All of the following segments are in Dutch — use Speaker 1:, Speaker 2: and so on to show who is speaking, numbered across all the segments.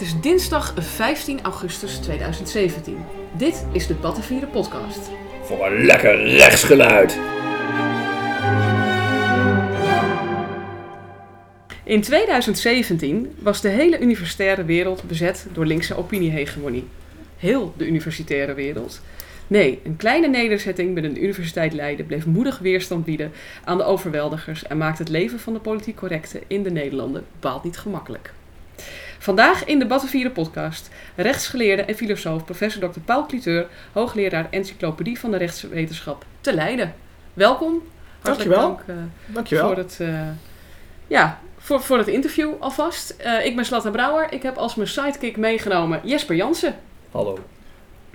Speaker 1: Het is dinsdag 15 augustus 2017. Dit is de Battenvieren podcast.
Speaker 2: Voor een lekker rechtsgeluid.
Speaker 1: In 2017 was de hele universitaire wereld bezet door linkse opiniehegemonie. Heel de universitaire wereld. Nee, een kleine nederzetting binnen de Universiteit Leiden bleef moedig weerstand bieden aan de overweldigers en maakte het leven van de politiek correcte in de Nederlanden bepaald niet gemakkelijk. Vandaag in de Battenvieren podcast rechtsgeleerde en filosoof professor Dr. Paul Cliteur, hoogleraar encyclopedie van de rechtswetenschap te Leiden. Welkom. Hartelijk
Speaker 3: Dankjewel.
Speaker 1: dank eh,
Speaker 3: Dankjewel.
Speaker 1: voor het, eh, ja, voor, voor het interview alvast. Eh, ik ben Slatta Brouwer. Ik heb als mijn sidekick meegenomen Jesper Jansen.
Speaker 2: Hallo.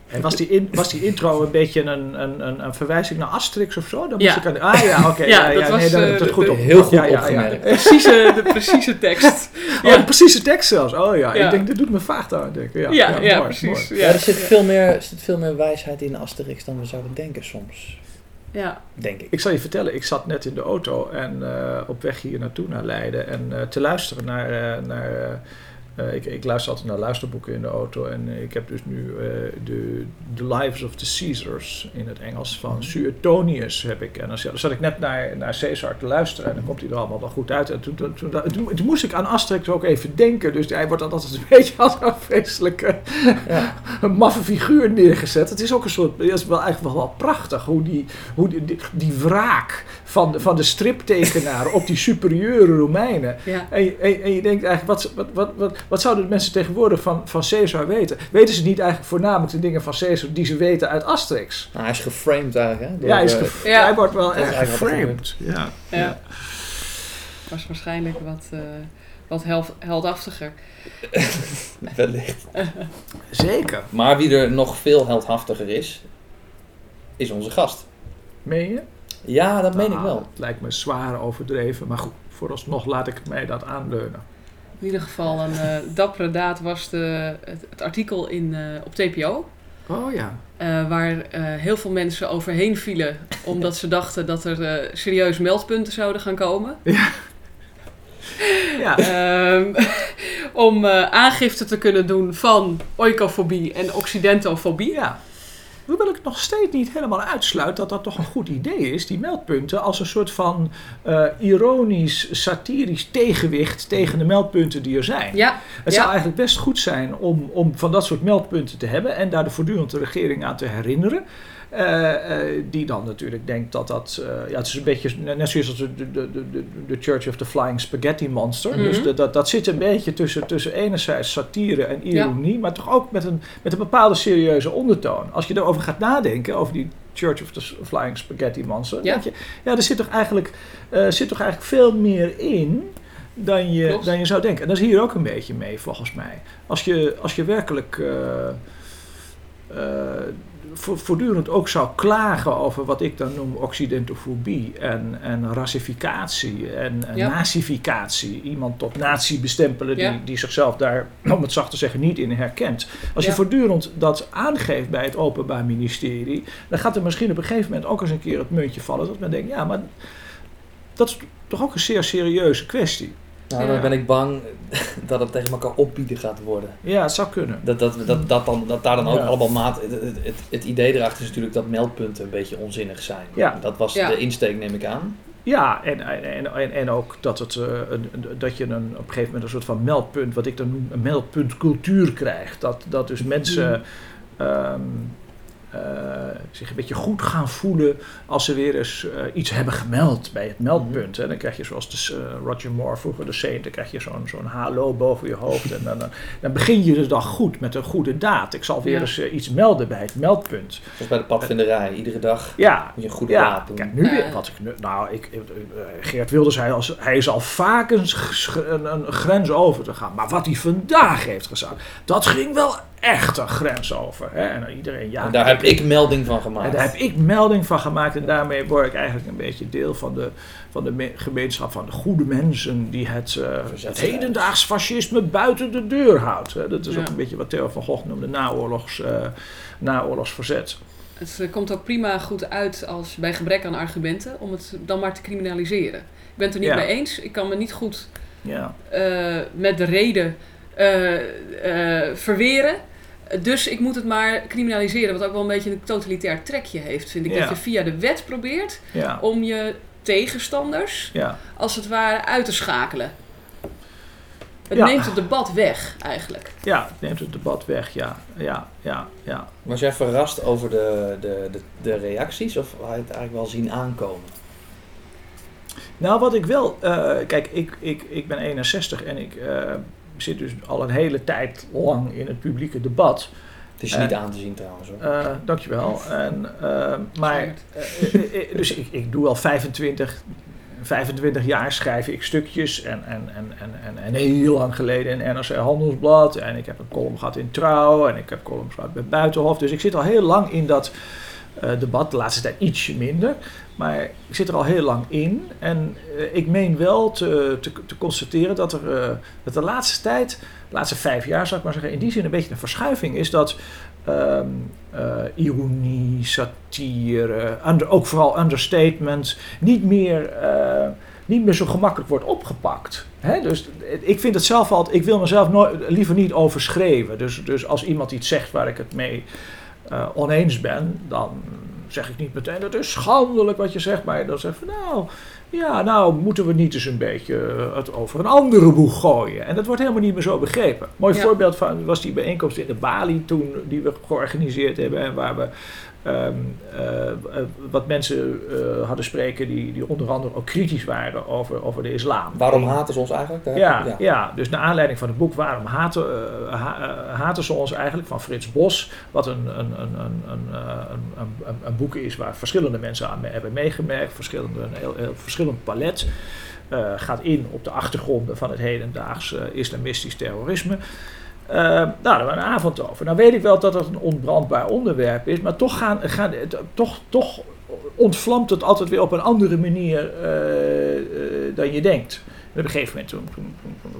Speaker 3: En was, die in, was die intro een beetje een, een, een, een verwijzing naar Asterix of zo? Dan
Speaker 1: Ja.
Speaker 3: moest ik aan, ah ja, oké.
Speaker 1: Ja,
Speaker 3: ja,
Speaker 1: dat
Speaker 3: ja,
Speaker 1: was,
Speaker 3: nee, dan
Speaker 1: eh,
Speaker 3: heb ik het
Speaker 1: de-
Speaker 3: goed
Speaker 1: de-
Speaker 3: op.
Speaker 2: Heel goed
Speaker 3: ja, ja, ja.
Speaker 2: opgemerkt.
Speaker 1: Precieze, de precieze tekst.
Speaker 3: Oh,
Speaker 1: Ja.
Speaker 3: de precieze tekst zelfs. Oh ja,
Speaker 1: Ja.
Speaker 3: ik denk, dit doet me vaag aan denken. Ja,
Speaker 1: Ja, ja,
Speaker 3: mooi,
Speaker 1: precies.
Speaker 3: mooi.
Speaker 2: Ja, er zit veel, meer, er zit veel meer wijsheid in Asterix dan we zouden denken soms.
Speaker 1: Ja.
Speaker 2: Denk ik.
Speaker 3: Ik zal je vertellen, ik zat net in de auto en eh, op weg hier naartoe naar Leiden en eh, te luisteren naar. eh, naar eh, ik, ik luister altijd naar luisterboeken in de auto en eh, ik heb dus nu eh, de The Lives of the Caesars in het Engels van Suetonius heb ik. En dan zat- ik net naar, naar Caesar te luisteren en dan komt hij er allemaal wel goed uit. En toen, toen, toen, toen, toen moest ik aan Asterix ook even denken. Dus hij wordt dan altijd een beetje als een vreselijke
Speaker 2: Ja.
Speaker 3: een maffe figuur neergezet. Het is ook een soort, het is wel eigenlijk wel, wel prachtig hoe die, hoe die, die, die wraak van de, van de striptekenaar op die superieure Romeinen.
Speaker 1: Ja.
Speaker 3: En je, en, en je denkt eigenlijk, wat, wat, wat, wat, wat zouden de mensen tegenwoordig van, van Caesar weten? Weten ze niet eigenlijk voornamelijk de dingen van Caesar die ze weten uit Asterix?
Speaker 2: Nou, hij is geframed eigenlijk, hè? door,
Speaker 3: ja, hij, is
Speaker 2: eh,
Speaker 3: gef-
Speaker 1: Ja.
Speaker 3: hij wordt wel echt geframed. Ja.
Speaker 1: Ja. Was waarschijnlijk wat, eh, wat hel- heldhaftiger.
Speaker 2: wellicht.
Speaker 3: Zeker.
Speaker 2: Maar wie er nog veel heldhaftiger is, is onze gast.
Speaker 3: Meen je?
Speaker 2: Ja, dat meen ik wel.
Speaker 3: Het lijkt me zwaar overdreven, maar goed, vooralsnog laat ik mij dat aanleunen.
Speaker 1: In ieder geval een eh, dappere daad was de, het, het artikel in, eh, op TPO.
Speaker 3: Oh ja.
Speaker 1: eh, waar eh, heel veel mensen overheen vielen. Omdat ze dachten dat er eh, serieus meldpunten zouden gaan komen.
Speaker 3: Ja.
Speaker 1: Ehm, om eh, aangifte te kunnen doen van oikofobie en occidentofobie.
Speaker 3: Ja. Hoewel ik het nog steeds niet helemaal uitsluit dat dat toch een goed idee is, die meldpunten, als een soort van eh, ironisch, satirisch tegenwicht tegen de meldpunten die er zijn.
Speaker 1: Ja,
Speaker 3: Het
Speaker 1: ja.
Speaker 3: zou eigenlijk best goed zijn om, om van dat soort meldpunten te hebben en daar de voortdurend de regering aan te herinneren. Eh, eh, die dan natuurlijk denkt dat dat. eh, ja, het is een beetje net zoals de, de, de, de, de Church of the Flying Spaghetti Monster.
Speaker 1: Mhm.
Speaker 3: Dus dat, dat, dat zit een beetje tussen, tussen enerzijds satire en ironie, maar toch ook met een, met een bepaalde serieuze ondertoon. Als je erover gaat nadenken, over die Church of the Flying Spaghetti Monster,
Speaker 1: Ja.
Speaker 3: denk je, ja, er zit toch eigenlijk, zit toch eigenlijk veel meer in dan je,
Speaker 1: Klopt.
Speaker 3: dan je zou denken. En dat is hier ook een beetje mee, volgens mij. Als je, als je werkelijk voortdurend ook zou klagen over wat ik dan noem occidentofobie en, en racificatie en, en
Speaker 1: Ja.
Speaker 3: nazificatie. Iemand tot nazi bestempelen
Speaker 1: Ja.
Speaker 3: die, die zichzelf daar, om het zacht te zeggen, niet in herkent. Als je voortdurend dat aangeeft bij het Openbaar Ministerie, dan gaat er misschien op een gegeven moment ook eens een keer het muntje vallen. Dat men denkt, ja, maar dat is toch ook een zeer serieuze kwestie.
Speaker 2: Nou,
Speaker 1: Ja.
Speaker 2: dan ben ik bang dat het tegen elkaar opbieden gaat worden.
Speaker 3: Ja, het zou kunnen.
Speaker 2: Dat, dat, dat, dat, dan, dat daar dan ook
Speaker 3: Ja.
Speaker 2: allemaal maat... Het, het, idee erachter is natuurlijk dat meldpunten een beetje onzinnig zijn.
Speaker 3: Ja.
Speaker 2: Dat was
Speaker 1: Ja.
Speaker 2: de insteek, neem ik aan.
Speaker 3: Ja, en, en, en, en ook dat, het, eh, een, dat je een, op een gegeven moment een soort van meldpunt, wat ik dan noem een meldpuntcultuur krijgt. Dat, dat dus mensen ehm, eh, zich een beetje goed gaan voelen als ze weer eens eh, iets hebben gemeld bij het meldpunt. En dan krijg je zoals de, eh, Roger Moore vroeger de Saint, dan krijg je zo'n zo'n halo boven je hoofd. En dan, dan, dan begin je de dag goed met een goede daad. Ik zal weer
Speaker 1: Ja.
Speaker 3: eens eh, iets melden bij het meldpunt.
Speaker 2: Zoals bij de padvinderij. Iedere dag
Speaker 3: Ja,
Speaker 2: moet je een goede
Speaker 3: ja,
Speaker 2: daad doen.
Speaker 3: kijk, nu weer.
Speaker 1: Eh.
Speaker 3: Wat ik, nu- nou, ik, eh, Geert Wilders, hij, als, hij is al vaak een, een grens over te gaan. Maar wat hij vandaag heeft gezegd, dat ging wel echt een grens over. Hè? En iedereen, ja.
Speaker 2: en daar heb ik melding van gemaakt.
Speaker 3: En daar heb ik melding van gemaakt en daarmee word ik eigenlijk een beetje deel van de, van de me- gemeenschap van de goede mensen die het, eh, het hedendaags fascisme buiten de deur houdt. Hè? Dat is
Speaker 1: Ja.
Speaker 3: ook een beetje wat Theo van Gogh noemde naoorlogs, eh, naoorlogsverzet.
Speaker 1: Het eh, komt ook prima goed uit als bij gebrek aan argumenten om het dan maar te criminaliseren. Ik ben het er niet
Speaker 3: Ja.
Speaker 1: mee eens. Ik kan me niet goed
Speaker 3: Ja.
Speaker 1: eh, met de reden eh, eh, verweren. Dus ik moet het maar criminaliseren. Wat ook wel een beetje een totalitair trekje heeft, vind ik.
Speaker 3: Ja.
Speaker 1: Dat je via de wet probeert
Speaker 3: Ja,
Speaker 1: om je tegenstanders,
Speaker 3: ja.
Speaker 1: als het ware, uit te schakelen. Het
Speaker 3: Ja.
Speaker 1: neemt het debat weg, eigenlijk.
Speaker 3: ja, het neemt het debat weg, ja. Ja, ja, ja.
Speaker 2: Was jij verrast over de, de, de, de reacties of had je het eigenlijk wel zien aankomen?
Speaker 3: Nou, wat ik wel... eh, kijk, ik, ik, ik ben 61 en ik eh, zit dus al een hele tijd lang in het publieke debat.
Speaker 2: Het is
Speaker 3: Eh.
Speaker 2: niet aan te zien trouwens hoor.
Speaker 3: Eh, dankjewel. En, eh, maar, eh, eh, eh, dus ik, ik doe al 25, 25 jaar schrijf ik stukjes. En, en, en, en, en, heel lang geleden in NRC Handelsblad. En ik heb een column gehad in Trouw. En ik heb columns gehad bij Buitenhof. Dus ik zit al heel lang in dat eh, debat. De laatste tijd ietsje minder. Maar ik zit er al heel lang in. En eh, ik meen wel te, te, te constateren dat er eh, dat de laatste tijd, de laatste vijf jaar zou ik maar zeggen, in die zin een beetje een verschuiving is dat ehm, eh, ironie, satire, ook vooral understatement, niet meer, niet meer zo gemakkelijk wordt opgepakt. Dus ik vind het zelf altijd, ik wil mezelf nooit, liever niet overschreven. Dus, dus als iemand iets zegt waar ik het mee oneens ben, dan zeg ik niet meteen dat is schandelijk wat je zegt, maar dan zeg ik van nou, ja, nou moeten we niet eens een beetje eh, het over een andere boeg gooien. En dat wordt helemaal niet meer zo begrepen. Mooi
Speaker 1: Ja.
Speaker 3: voorbeeld van was die bijeenkomst in de Bali toen die we georganiseerd hebben en waar we ehm, eh, eh, wat mensen eh, hadden spreken die, die onder andere ook kritisch waren over, over de islam.
Speaker 2: Waarom haten ze ons eigenlijk? Daar-
Speaker 3: Ja, ja. dus naar aanleiding van het boek Waarom haten, ha- haten ze ons eigenlijk van Frits Bos, wat een, een, een, een, een, een, een, boek is waar verschillende mensen aan hebben meegemerkt, verschillende, een heel, heel verschillend palet. gaat in op de achtergronden van het hedendaags eh, islamistisch terrorisme. Eh, nou, daar we een avond over. Nou weet ik wel dat het een onbrandbaar onderwerp is, maar toch, gaan, gaan, toch, toch ontvlamt het altijd weer op een andere manier eh, eh, dan je denkt. En op een gegeven moment toen,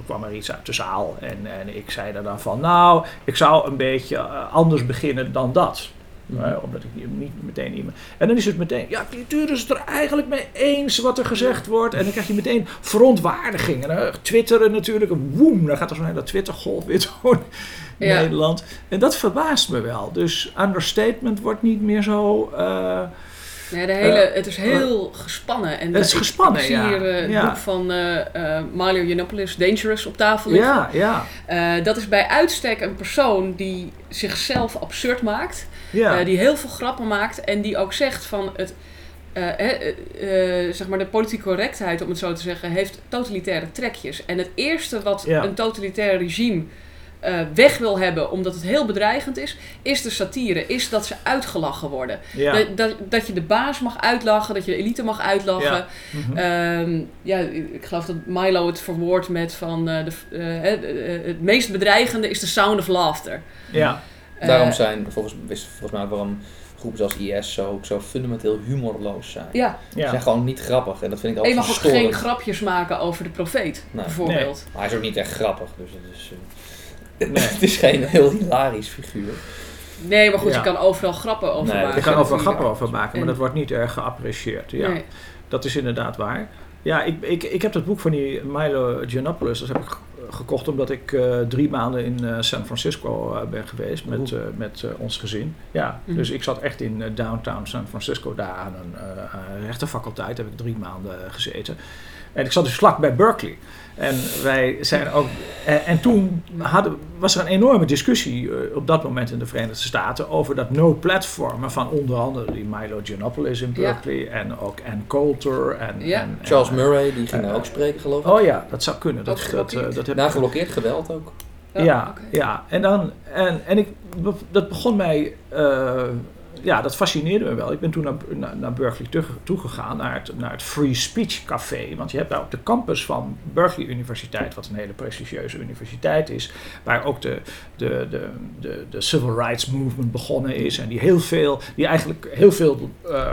Speaker 3: kwam er iets uit de zaal en, en ik zei er dan van, nou, ik zou een beetje anders beginnen dan dat.
Speaker 2: Mhm.
Speaker 3: Eh, omdat ik niet- meteen iemand. En dan is het meteen, ja, cultuur is het er eigenlijk mee eens wat er gezegd wordt. En dan krijg je meteen verontwaardiging. En dan twitteren natuurlijk, woem, dan gaat er zo'n hele Twittergolf weer door in
Speaker 1: Ja.
Speaker 3: Nederland. En dat verbaast me wel. Dus understatement wordt niet meer zo. eh,
Speaker 1: Ja, de hele, het is heel gespannen. En
Speaker 3: Het is
Speaker 1: ik-
Speaker 3: gespannen,
Speaker 1: ik, zie
Speaker 3: ja.
Speaker 1: hier eh, het
Speaker 3: Ja.
Speaker 1: boek van eh eh Milo Yiannopoulos, Dangerous, op tafel liggen.
Speaker 3: ja, ja,
Speaker 1: Eh, dat is bij uitstek een persoon die zichzelf absurd maakt.
Speaker 3: Ja.
Speaker 1: eh, die heel veel grappen maakt. En die ook zegt van het... eh, eh, zeg maar de politieke correctheid, om het zo te zeggen, heeft totalitaire trekjes. En het eerste wat
Speaker 3: Ja.
Speaker 1: een totalitair regime weg wil hebben, omdat het heel bedreigend is, is de satire. Is dat ze uitgelachen worden.
Speaker 3: ja.
Speaker 1: Dat, dat, dat je de baas mag uitlachen, dat je de elite mag uitlachen.
Speaker 3: Ja. Mhm.
Speaker 1: Ehm, ja, ik geloof dat Milo het verwoordt met van de, het meest bedreigende is de sound of laughter.
Speaker 3: ja.
Speaker 1: Eh,
Speaker 2: Daarom zijn volgens, volgens mij waarom groepen zoals IS zo, zo fundamenteel humorloos zijn.
Speaker 1: Ja,
Speaker 2: Ze
Speaker 3: ja.
Speaker 2: zijn gewoon niet grappig en dat vind ik
Speaker 1: en je
Speaker 2: altijd
Speaker 1: mag ook geen grapjes maken over de profeet,
Speaker 2: Nee.
Speaker 1: bijvoorbeeld.
Speaker 2: Maar hij is ook niet echt grappig, dus het is, eh,
Speaker 3: Nee.
Speaker 2: het is geen heel hilarisch figuur.
Speaker 1: Nee, maar goed,
Speaker 3: Ja.
Speaker 1: je kan overal grappen over
Speaker 2: Nee,
Speaker 1: maken.
Speaker 3: Je kan overal grappen over maken, maar
Speaker 1: En-
Speaker 3: dat wordt niet erg geapprecieerd. Ja.
Speaker 1: Nee.
Speaker 3: Dat is inderdaad waar. Ja, ik, ik, ik heb dat boek van die Milo Yiannopoulos, dat heb ik ge- gekocht omdat ik eh, drie maanden in eh, San Francisco eh, ben geweest met, met ons gezin. Ja,
Speaker 1: Mhm.
Speaker 3: dus ik zat echt in downtown San Francisco, daar aan een rechtenfaculteit heb ik drie maanden gezeten. En ik zat dus vlak bij Berkeley. En wij zijn ook. En, en toen hadden, was er een enorme discussie eh, op dat moment in de Verenigde Staten over dat no-platformen van onder andere die Milo Yiannopoulos in
Speaker 1: Ja.
Speaker 3: Berkeley en ook Ann Coulter en,
Speaker 1: Ja.
Speaker 3: en-
Speaker 2: Charles
Speaker 3: en-
Speaker 2: Murray, die ging
Speaker 3: eh,
Speaker 2: daar ook spreken geloof ik.
Speaker 3: Oh ja, dat zou kunnen. Dat, dat,
Speaker 1: geblokkeerd.
Speaker 3: eh, dat heb
Speaker 2: geblokkeerd geweld ook.
Speaker 3: ja,
Speaker 1: oké.
Speaker 3: ja. En, dan, en, en ik, dat begon mij, eh, ja, dat fascineerde me wel. Ik ben toen naar, naar, naar Berkeley toegegaan, naar het, naar het Free Speech Café. Want je hebt daar op de campus van Berkeley Universiteit, wat een hele prestigieuze universiteit is, waar ook de, de, de, de, de Civil Rights Movement begonnen is. En die heel veel, die eigenlijk heel veel eh,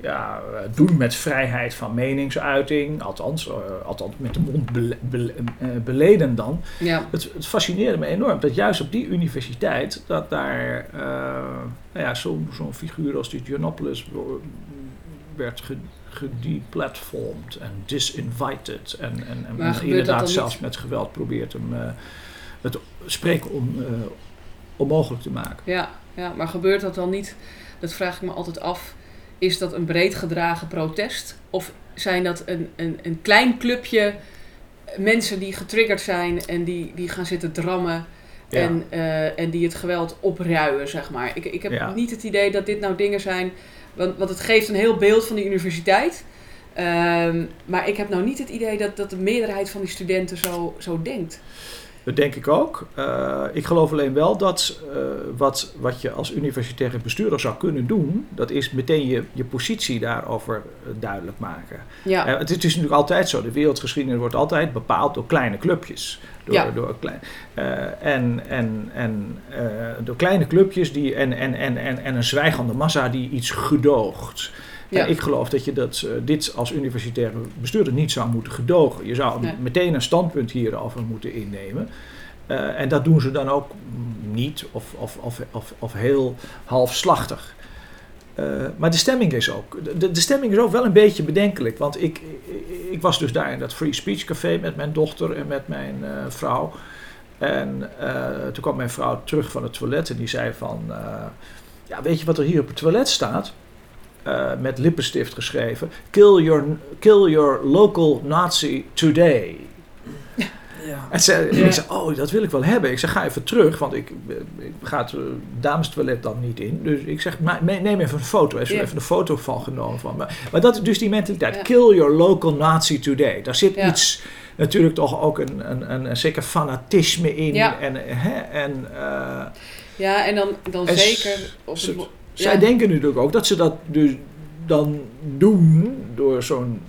Speaker 3: ja, eh, doen met vrijheid van meningsuiting. Althans, eh, althans met de mond bele- bele- eh, beleden dan.
Speaker 1: Ja.
Speaker 3: Het, het fascineerde me enorm dat juist op die universiteit, dat daar nou ja, zo'n figuur als die Giannopoulos werd ge, gedeplatformed en disinvited. En, en, inderdaad zelfs
Speaker 1: niet?
Speaker 3: met geweld probeert hem, het spreken onmogelijk te maken.
Speaker 1: Ja, ja, maar gebeurt dat dan niet, dat vraag ik me altijd af, is dat een breed gedragen protest? Of zijn dat een, een, een klein clubje mensen die getriggerd zijn en die, die gaan zitten drammen
Speaker 3: Ja.
Speaker 1: en, eh, en die het geweld opruien, zeg maar. Ik, ik heb
Speaker 3: Ja.
Speaker 1: niet het idee dat dit nou dingen zijn, want, want het geeft een heel beeld van die universiteit. Ehm, maar ik heb nou niet het idee dat, dat de meerderheid van die studenten zo, zo denkt.
Speaker 3: Dat denk ik ook. Eh, ik geloof alleen wel dat eh, wat, wat je als universitaire bestuurder zou kunnen doen, dat is meteen je, je positie daarover eh, duidelijk maken.
Speaker 1: Ja,
Speaker 3: het is natuurlijk altijd zo, de wereldgeschiedenis wordt altijd bepaald door kleine clubjes. Door,
Speaker 1: Ja.
Speaker 3: door, klein, en, en, en, door kleine clubjes die, en, en, en, en, en een zwijgende massa die iets gedoogt.
Speaker 1: Ja.
Speaker 3: Ik geloof dat je dat, eh, dit als universitaire bestuurder niet zou moeten gedogen. Je zou
Speaker 1: Nee.
Speaker 3: meteen een standpunt hierover moeten innemen. Eh, en dat doen ze dan ook niet of, of, of, of, of heel halfslachtig. Eh, maar de stemming is ook. De, de stemming is ook wel een beetje bedenkelijk. Want ik, ik was dus daar in dat Free Speech Café met mijn dochter en met mijn vrouw. En toen kwam mijn vrouw terug van het toilet en die zei van... ja, weet je wat er hier op het toilet staat? Eh, met lippenstift geschreven. Kill your, kill your local Nazi today.
Speaker 2: Ja.
Speaker 3: En ze,
Speaker 1: Ja.
Speaker 3: ik zei, oh, dat wil ik wel hebben. Ik zeg, ga even terug, want ik, ik ga het eh, damestoilet dan niet in. Dus ik zeg, neem even een foto. Hij heeft er
Speaker 1: Ja.
Speaker 3: even een foto van genomen van me. Maar dat is dus die mentaliteit.
Speaker 1: Ja.
Speaker 3: Kill your local Nazi today. Daar zit
Speaker 1: Ja.
Speaker 3: iets, natuurlijk toch ook een, een, een, een zeker fanatisme in.
Speaker 1: Ja.
Speaker 3: En, hè, en eh,
Speaker 1: ja, en dan, dan
Speaker 3: En
Speaker 1: zeker op het,
Speaker 3: zij
Speaker 1: Ja.
Speaker 3: denken natuurlijk ook dat ze dat dus dan doen door zo'n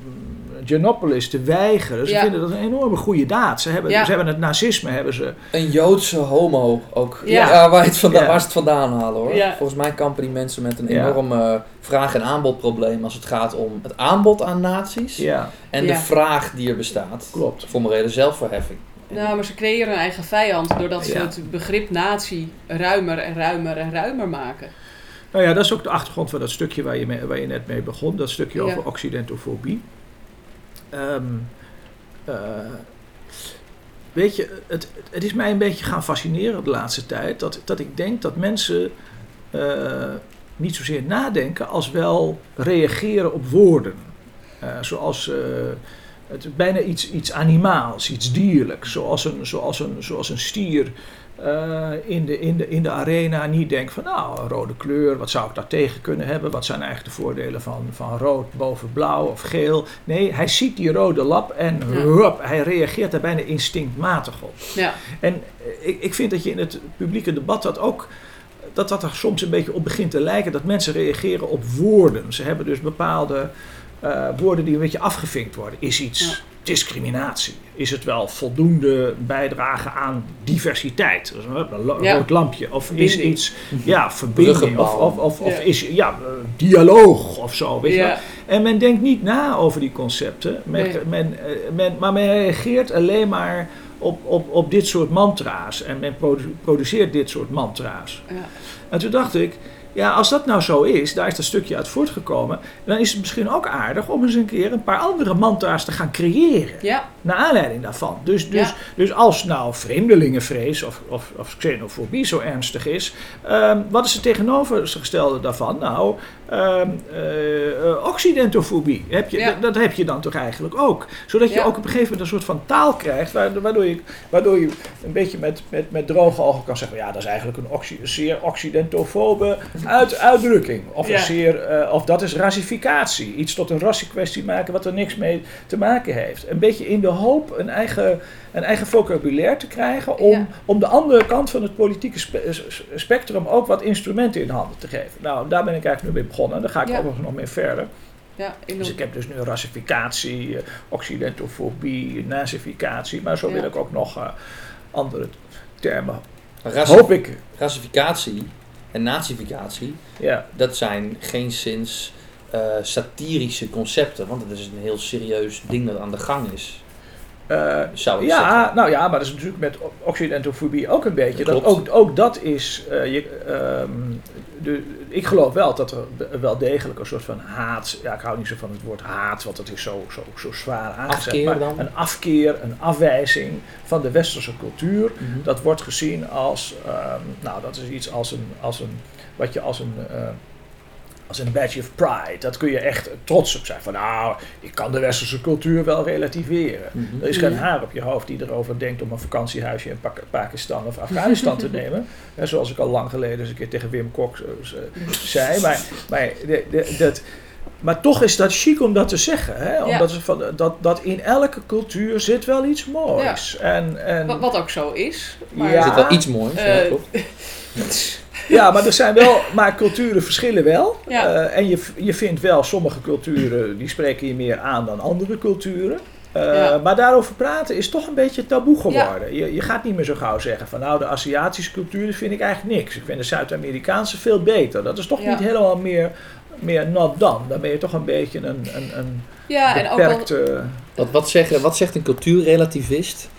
Speaker 3: Genopolis te weigeren. Ze
Speaker 1: Ja.
Speaker 3: vinden dat een enorme goede daad. Ze hebben,
Speaker 1: Ja.
Speaker 3: ze hebben het nazisme hebben ze
Speaker 2: Een Joodse homo ook.
Speaker 1: Ja.
Speaker 2: Ja, waar, het vandaan,
Speaker 3: Ja.
Speaker 2: waar ze het vandaan halen hoor.
Speaker 1: Ja.
Speaker 2: Volgens mij kampen die mensen met een enorm eh, vraag- en aanbodprobleem als het gaat om het aanbod aan nazi's
Speaker 3: Ja,
Speaker 2: en
Speaker 1: Ja.
Speaker 2: de vraag die er bestaat
Speaker 3: klopt.
Speaker 2: voor morele zelfverheffing.
Speaker 1: Nou, maar ze creëren een eigen vijand doordat ze
Speaker 3: Ja.
Speaker 1: het begrip nazi ruimer en ruimer en ruimer maken.
Speaker 3: Nou ja, dat is ook de achtergrond van dat stukje waar je, mee- waar je net mee begon. Dat stukje over occidentofobie. Ehm, eh, weet je, het, het is mij een beetje gaan fascineren de laatste tijd. Dat, dat ik denk dat mensen eh, niet zozeer nadenken als wel reageren op woorden. Eh, zoals... het bijna iets, iets animaals, iets dierlijks. Zoals een, zoals een, zoals een stier eh, in, de, in, de, in de arena niet denkt van nou, rode kleur, wat zou ik daar tegen kunnen hebben? Wat zijn eigenlijk de voordelen van, van rood boven blauw of geel? Nee, hij ziet die rode lap en
Speaker 1: Ja.
Speaker 3: hij reageert daar bijna instinctmatig op.
Speaker 1: Ja,
Speaker 3: En eh, ik, ik vind dat je in het publieke debat dat ook. Dat dat er soms een beetje op begint te lijken. Dat mensen reageren op woorden. Ze hebben dus bepaalde eh, woorden die een beetje afgevinkt worden. Is iets. Discriminatie? Is het wel voldoende bijdragen aan diversiteit? Dus, een
Speaker 1: Ja.
Speaker 3: rood lampje. Of is iets, ja, verbinding. Of, of, of, is, ja, dialoog of zo. Weet je wel.
Speaker 1: ja,
Speaker 3: En men denkt niet na over die concepten. Men,
Speaker 1: Nee.
Speaker 3: men, eh, men, maar men reageert alleen maar op, op, op dit soort mantra's. En men produ- produceert dit soort mantra's.
Speaker 1: ja.
Speaker 3: En toen dacht ik, ja, als dat nou zo is, daar is dat stukje uit voortgekomen. Dan is het misschien ook aardig om eens een keer een paar andere mantra's te gaan creëren.
Speaker 1: ja,
Speaker 3: Naar aanleiding daarvan. Dus, dus,
Speaker 1: Ja.
Speaker 3: dus als nou vreemdelingenvrees of, of, of xenofobie zo ernstig is, ehm, wat is het tegenovergestelde daarvan? Nou, ehm, eh, occidentofobie. Heb je,
Speaker 1: Ja.
Speaker 3: dat, heb je dan toch eigenlijk ook. Zodat je ook op een gegeven moment een soort van taal krijgt, waar- waardoor je, waardoor je een beetje met, met, met droge ogen kan zeggen: ja, dat is eigenlijk een zeer occidentofobe uit, uitdrukking. Of,
Speaker 1: Ja.
Speaker 3: zeer, eh, of dat is racificatie. Iets tot een rassenkwestie maken wat er niks mee te maken heeft. Een beetje in de hoop een eigen, een eigen vocabulaire te krijgen om,
Speaker 1: Ja.
Speaker 3: om de andere kant van het politieke spe- spectrum ook wat instrumenten in handen te geven. Nou, daar ben ik eigenlijk nu mee begonnen. Daar ga ik
Speaker 1: Ja.
Speaker 3: ook nog mee verder.
Speaker 1: ja,
Speaker 3: Dus ik heb dus nu racificatie, eh, occidentofobie, nazificatie, maar zo
Speaker 1: Ja.
Speaker 3: wil ik ook nog eh, andere termen.
Speaker 2: Rassi-
Speaker 3: Hoop ik.
Speaker 2: Racificatie en nazificatie,
Speaker 3: Ja,
Speaker 2: dat zijn geen sinds eh, satirische concepten, want het is een heel serieus ding dat aan de gang is.
Speaker 3: Eh,
Speaker 2: Zou
Speaker 3: ja, nou ja, maar dat is natuurlijk met occidentofobie ook een beetje.
Speaker 2: Dat
Speaker 3: ook, ook dat is, eh, je, ehm, de, ik geloof wel dat er wel degelijk een soort van haat, ja ik hou niet zo van het woord haat, want dat is zo, zo, zo zwaar aangezet,
Speaker 2: Afkeer
Speaker 3: maar
Speaker 2: dan?
Speaker 3: een afkeer, een afwijzing van de westerse cultuur.
Speaker 2: Mhm.
Speaker 3: Dat wordt gezien als, ehm, nou dat is iets als een, als een wat je als een, eh, als een badge of pride, dat kun je echt trots op zijn. Van nou, ik kan de westerse cultuur wel relativeren.
Speaker 2: Mhm.
Speaker 3: Er is geen
Speaker 1: Mhm.
Speaker 3: haar op je hoofd die erover denkt om een vakantiehuisje in Pak- Pakistan of Afghanistan te nemen. Hè, zoals ik al lang geleden eens een keer tegen Wim Kok eh, zei. Maar, maar, de, de, dat, maar toch is dat chic om dat te zeggen. Hè? Omdat ze van, dat, dat in elke cultuur zit wel iets moois. En, en,
Speaker 1: Wat, wat ook zo is. Maar
Speaker 3: Ja.
Speaker 2: Er zit wel iets moois. ja,
Speaker 1: Eh,
Speaker 2: klopt.
Speaker 3: Ja, maar er zijn wel, maar culturen verschillen wel.
Speaker 1: Ja.
Speaker 3: Eh, en je, je vindt wel sommige culturen die spreken je meer aan dan andere culturen. Eh,
Speaker 1: Ja.
Speaker 3: Maar daarover praten is toch een beetje taboe geworden. Je, je gaat niet meer zo gauw zeggen van nou de Aziatische cultuur vind ik eigenlijk niks. Ik vind de Zuid-Amerikaanse veel beter. Dat is toch
Speaker 1: Ja.
Speaker 3: niet helemaal meer, meer not done. Dan ben je toch een beetje een, een, een
Speaker 1: ja, en ook wel,
Speaker 3: beperkte...
Speaker 2: Wat, wat, zeggen, wat zegt een cultuurrelativist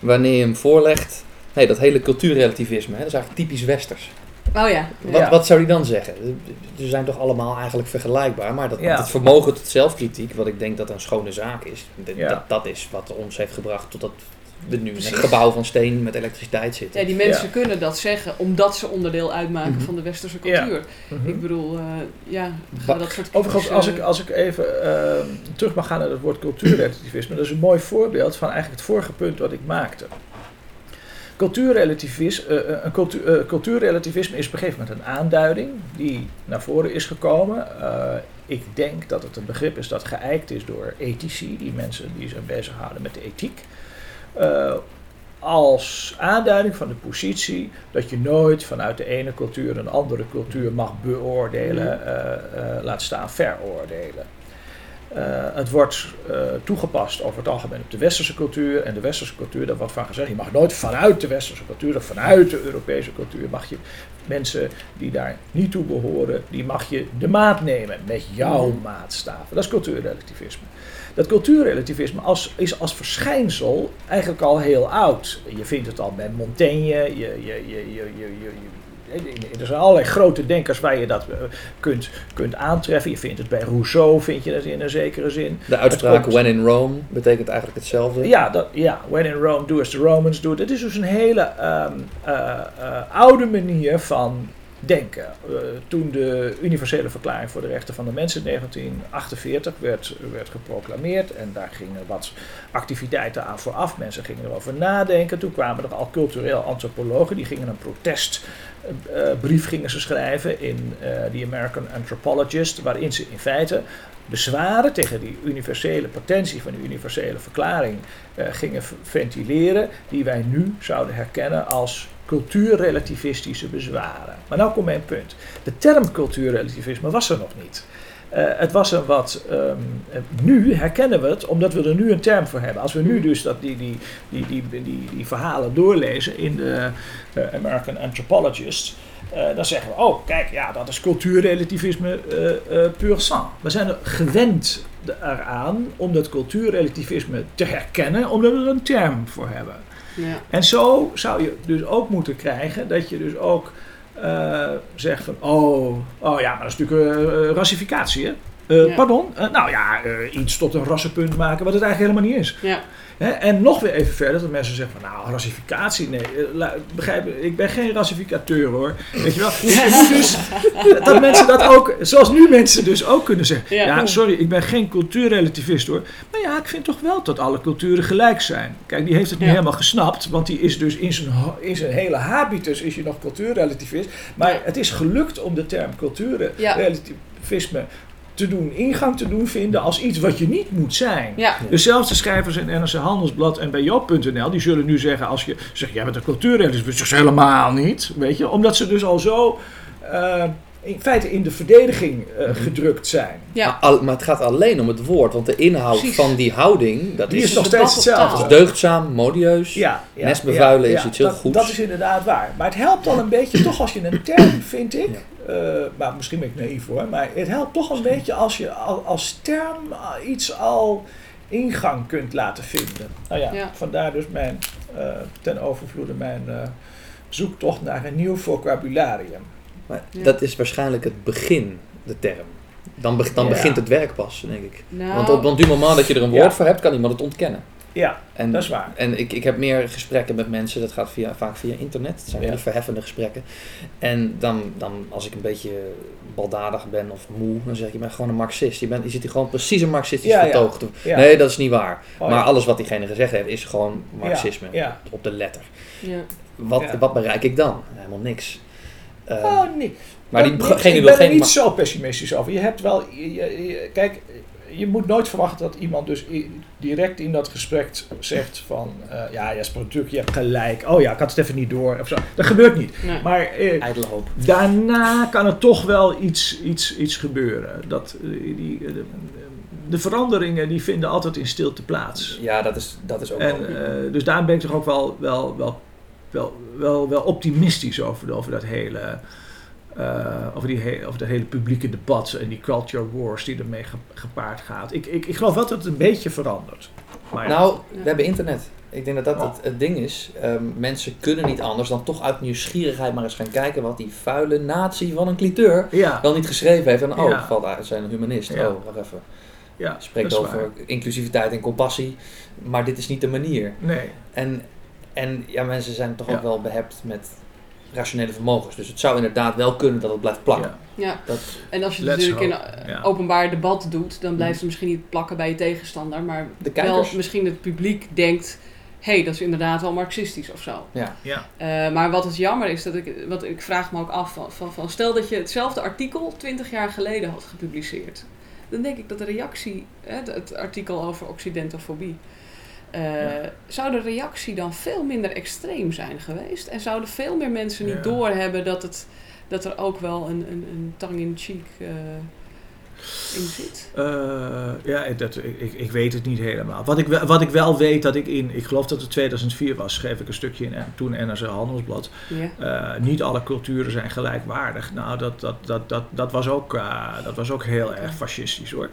Speaker 2: wanneer je hem voorlegt? Nee, dat hele cultuurrelativisme, hè, dat is eigenlijk typisch westers.
Speaker 1: oh ja.
Speaker 2: Wat,
Speaker 3: Ja.
Speaker 2: wat zou hij dan zeggen? Ze zijn toch allemaal eigenlijk vergelijkbaar, maar dat,
Speaker 3: Ja.
Speaker 2: vermogen tot zelfkritiek, wat ik denk dat een schone zaak is, dat,
Speaker 3: Ja.
Speaker 2: dat, dat is wat ons heeft gebracht totdat we nu in
Speaker 3: Precies.
Speaker 2: een gebouw van steen met elektriciteit zitten.
Speaker 1: Ja, die mensen
Speaker 3: Ja.
Speaker 1: kunnen dat zeggen omdat ze onderdeel uitmaken
Speaker 2: Mhm.
Speaker 1: van de westerse
Speaker 3: Ja.
Speaker 1: cultuur.
Speaker 3: Mhm.
Speaker 1: Ik bedoel, eh, ja, dat soort
Speaker 3: Overigens, als ik, als ik even eh, terug mag gaan naar het woord cultuurrelativisme, dat is een mooi voorbeeld van eigenlijk het vorige punt wat ik maakte. Cultuurrelativisme, eh, eh, een cultu- eh, cultuurrelativisme is op een gegeven moment een aanduiding die naar voren is gekomen. Eh, ik denk dat het een begrip is dat geëikt is door ethici, die mensen die zich bezighouden met de ethiek. Eh, als aanduiding van de positie dat je nooit vanuit de ene cultuur een andere cultuur mag beoordelen, eh, eh, laat staan veroordelen. Het wordt toegepast over het algemeen op de westerse cultuur. En de westerse cultuur, daar wordt van gezegd, je mag nooit vanuit de westerse cultuur of vanuit de Europese cultuur, mag je mensen die daar niet toe behoren, die mag je de maat nemen met jouw
Speaker 1: Mhm.
Speaker 3: maatstaven. Dat is cultuurrelativisme. Dat cultuurrelativisme als, is als verschijnsel eigenlijk al heel oud. Je vindt het al bij Montaigne, je, je, je, je, je, je, je- er zijn allerlei grote denkers waar je dat eh, kunt, kunt aantreffen. Je vindt het bij Rousseau, vind je dat in een zekere zin.
Speaker 2: De uitspraak
Speaker 3: komt-
Speaker 2: when in Rome betekent eigenlijk hetzelfde.
Speaker 3: Ja, dat, ja, when in Rome, do as the Romans do. Dat is dus een hele ehm, eh, eh, oude manier van denken. Eh, toen de Universele Verklaring voor de Rechten van de Mens in 1948 werd, werd geproclameerd en daar gingen wat activiteiten aan vooraf. Mensen gingen erover nadenken. Toen kwamen er al cultureel antropologen, die gingen een protestbrief gingen ze schrijven in eh The American Anthropologist, waarin ze in feite bezwaren tegen die universele potentie van die universele verklaring eh, gingen ventileren, die wij nu zouden herkennen als cultuurrelativistische bezwaren. Maar nou komt mijn punt. De term cultuurrelativisme was er nog niet. Eh, het was een wat. ehm, eh, nu herkennen we het omdat we er nu een term voor hebben. Als we nu dus dat die, die, die, die, die, die verhalen doorlezen in de eh, American Anthropologist. eh, dan zeggen we, oh kijk, ja, dat is cultuurrelativisme pur sang. We zijn er gewend eraan om dat cultuurrelativisme te herkennen, omdat we er een term voor hebben. En zo zou je dus ook moeten krijgen dat je dus ook eh, zegt van, oh, oh ja, maar dat is natuurlijk eh, rassificatie, hè? Eh,
Speaker 1: Ja.
Speaker 3: Pardon? Eh, nou ja, eh, iets tot een rassenpunt maken wat het eigenlijk helemaal niet is.
Speaker 1: Ja.
Speaker 3: Hè? En nog weer even verder, dat mensen zeggen van, nou, rassificatie, nee, begrijp, ik ben geen rassificateur hoor. Weet je wel? Dus, dat mensen dat ook, zoals nu mensen dus ook kunnen zeggen.
Speaker 1: Ja.
Speaker 3: Ja, sorry, ik ben geen cultuurrelativist hoor. Maar ja, ik vind toch wel dat alle culturen gelijk zijn. Kijk, die heeft het niet
Speaker 1: Ja.
Speaker 3: helemaal gesnapt, want die is dus in zijn, in zijn hele habitus is je nog cultuurrelativist. Maar het is gelukt om de term cultuurrelativisme te doen, ingang te doen vinden als iets wat je niet moet zijn.
Speaker 1: Ja.
Speaker 3: Dezelfde schrijvers in NRC Handelsblad en bij Joop.nl, die zullen nu zeggen als je zegt, jij bent een cultuurrelativist, zeg ze helemaal niet, weet je, omdat ze dus al zo eh, in feite in de verdediging eh,
Speaker 2: Mhm.
Speaker 3: gedrukt zijn.
Speaker 1: Ja.
Speaker 2: Maar, al- maar het gaat alleen om het woord, want de inhoud
Speaker 1: Precies.
Speaker 2: van die houding, dat
Speaker 3: Die
Speaker 2: is,
Speaker 3: is nog steeds hetzelfde.
Speaker 2: is deugdzaam, modieus.
Speaker 3: Ja, ja,
Speaker 2: Nestbevuilen
Speaker 3: ja,
Speaker 2: is iets heel
Speaker 3: dat,
Speaker 2: goeds.
Speaker 3: Dat is inderdaad waar. Maar het helpt al een beetje toch als je een term, vind ik. Eh, maar misschien ben ik naïef hoor. Maar het helpt toch een beetje als je al, als term iets al ingang kunt laten vinden. Nou ja,
Speaker 1: Ja.
Speaker 3: vandaar dus mijn, eh, ten overvloede mijn eh, zoektocht naar een nieuw vocabularium.
Speaker 2: Maar
Speaker 1: Ja.
Speaker 2: dat is waarschijnlijk het begin, de term. Dan, be- dan
Speaker 3: Ja.
Speaker 2: begint het werk pas, denk ik.
Speaker 1: Nou,
Speaker 2: Want op want du moment dat je er een
Speaker 3: Ja.
Speaker 2: woord voor hebt, kan iemand het ontkennen.
Speaker 3: Ja,
Speaker 2: En,
Speaker 3: dat is waar.
Speaker 2: En ik, ik heb meer gesprekken met mensen, dat gaat via, vaak via internet. Het zijn
Speaker 3: Ja.
Speaker 2: hele verheffende gesprekken. En dan, dan, als ik een beetje baldadig ben of moe, dan zeg je, je bent gewoon een marxist. Je, bent, je zit hier gewoon precies een marxistisch
Speaker 3: Ja,
Speaker 2: te
Speaker 3: Ja.
Speaker 2: Nee, dat is niet waar.
Speaker 3: Oh,
Speaker 2: maar
Speaker 3: ja.
Speaker 2: alles wat diegene gezegd heeft, is gewoon marxisme.
Speaker 3: Ja.
Speaker 2: Op de letter.
Speaker 1: ja.
Speaker 2: Wat,
Speaker 3: Ja.
Speaker 2: wat bereik ik dan? Helemaal niks. Eh,
Speaker 3: Oh, nee.
Speaker 2: maar
Speaker 3: Dat-
Speaker 2: diegene
Speaker 3: ik ben er
Speaker 2: geen...
Speaker 3: niet zo pessimistisch over. Je hebt wel... je- kijk, je moet nooit verwachten dat iemand dus direct in dat gesprek zegt van... eh, ja, Jasper, natuurlijk, je hebt gelijk. Oh ja, ik had het even niet door. Of zo. Dat gebeurt niet.
Speaker 1: Nee.
Speaker 3: Maar eh, daarna kan er toch wel iets, iets, iets gebeuren. Dat, eh, die, de, de veranderingen die vinden altijd in stilte plaats.
Speaker 2: Ja, dat is, dat is ook wel...
Speaker 3: En, eh, dus daarom ben ik toch ook wel, wel, wel, wel, wel, wel optimistisch over, over dat hele. Eh, over, die he- over dat hele publieke debat en die culture wars die ermee ge- gepaard gaat. Ik, ik, ik geloof wel dat het een beetje verandert. Maar ja.
Speaker 2: Nou, we hebben internet. Ik denk dat dat
Speaker 3: Oh.
Speaker 2: het, het ding is. Ehm, mensen kunnen niet anders dan toch uit nieuwsgierigheid maar eens gaan kijken wat die vuile nazi van een cliteur
Speaker 3: ja,
Speaker 2: wel niet geschreven heeft. En oh,
Speaker 3: Ja.
Speaker 2: valt uit, zijn een humanist.
Speaker 3: Ja.
Speaker 2: Oh, wacht even.
Speaker 3: ja,
Speaker 2: Spreekt over
Speaker 3: waar.
Speaker 2: inclusiviteit en compassie. Maar dit is niet de manier.
Speaker 3: Nee,
Speaker 2: En, en ja, mensen zijn toch ook wel behept met rationele vermogens. Dus het zou inderdaad wel kunnen dat het blijft plakken.
Speaker 3: ja,
Speaker 1: ja.
Speaker 2: Dat,
Speaker 1: En als je het natuurlijk in
Speaker 3: hope, ja.
Speaker 1: openbaar debat doet, dan blijft het misschien niet plakken bij je tegenstander, maar
Speaker 2: de
Speaker 1: wel misschien het publiek denkt, hé, hey, dat is inderdaad wel marxistisch of zo.
Speaker 2: Ja.
Speaker 3: ja,
Speaker 1: Eh, maar wat het jammer is, dat ik, wat ik vraag me ook af van, van, van stel dat je hetzelfde artikel 20 jaar geleden had gepubliceerd. Dan denk ik dat de reactie, hè, het- het artikel over occidentofobie, eh,
Speaker 3: Ja.
Speaker 1: zou de reactie dan veel minder extreem zijn geweest? En zouden veel meer mensen niet
Speaker 3: Ja.
Speaker 1: doorhebben dat, het, dat er ook wel een, een, een tang-in-cheek eh, in zit?
Speaker 3: Eh, ja dat, ik, ik weet het niet helemaal. Wat ik, wel- wat ik wel weet, dat ik in, ik geloof dat het 2004 was, schreef ik een stukje in toen NRC Handelsblad.
Speaker 1: Ja.
Speaker 3: Niet alle culturen zijn gelijkwaardig. Nou, dat, dat, dat, dat, dat, was, ook, dat was ook heel erg fascistisch hoor.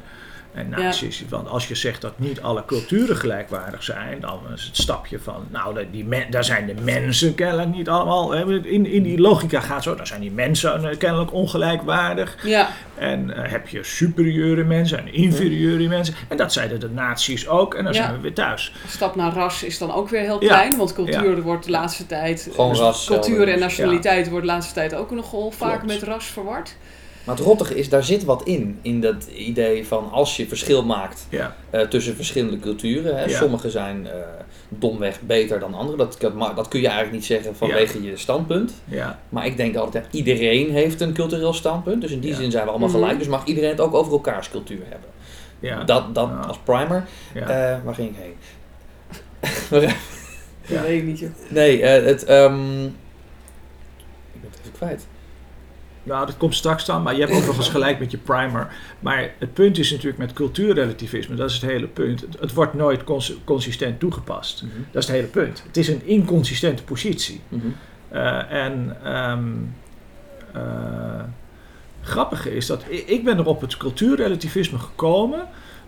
Speaker 3: En
Speaker 1: Ja.
Speaker 3: nazistisch. Want als je zegt dat niet alle culturen gelijkwaardig zijn, dan is het stapje van, nou, dat- die men, daar zijn de mensen kennelijk niet allemaal. In, in die logica gaat zo, daar zijn die mensen eh, kennelijk ongelijkwaardig.
Speaker 1: ja,
Speaker 3: En eh, heb je superieure mensen en inferieure mensen. En dat zeiden de nazi's ook. En dan
Speaker 1: Ja.
Speaker 3: zijn we weer thuis.
Speaker 1: de stap naar ras is dan ook weer heel
Speaker 3: Ja.
Speaker 1: klein, want cultuur wordt de laatste tijd...
Speaker 2: Gewoon
Speaker 1: dus
Speaker 2: ras,
Speaker 1: Cultuur en nationaliteit wordt de laatste tijd ook nogal vaak
Speaker 3: Klopt.
Speaker 1: met ras verward.
Speaker 2: Maar het rottige is, daar zit wat in. In dat idee van als je verschil maakt
Speaker 3: Ja,
Speaker 2: eh, tussen verschillende culturen. Hè.
Speaker 3: Ja.
Speaker 2: Sommige zijn eh, domweg beter dan andere. Dat, dat kun je eigenlijk niet zeggen vanwege je standpunt.
Speaker 3: ja,
Speaker 2: Maar ik denk altijd, ja, iedereen heeft een cultureel standpunt. Dus in die
Speaker 3: Ja.
Speaker 2: zin zijn we allemaal
Speaker 1: Mhm.
Speaker 2: gelijk. Dus mag iedereen het ook over elkaars cultuur hebben.
Speaker 3: ja.
Speaker 2: Dat, dat
Speaker 3: Ja.
Speaker 2: als primer.
Speaker 3: ja.
Speaker 2: Eh, waar ging ik heen? Waar-
Speaker 1: Dat
Speaker 3: Ja.
Speaker 1: weet ik niet, joh.
Speaker 2: nee, eh, het... ehm, ik ben het even kwijt.
Speaker 3: Nou, dat komt straks dan, maar je hebt ook nog eens gelijk met je primer. Maar het punt is natuurlijk met cultuurrelativisme, dat is het hele punt. Het, het wordt nooit cons- consistent toegepast.
Speaker 2: Mhm.
Speaker 3: Dat is het hele punt. Het is een inconsistente positie.
Speaker 2: Mhm.
Speaker 3: Eh, en eh, grappige is dat ik, ik ben er op het cultuurrelativisme gekomen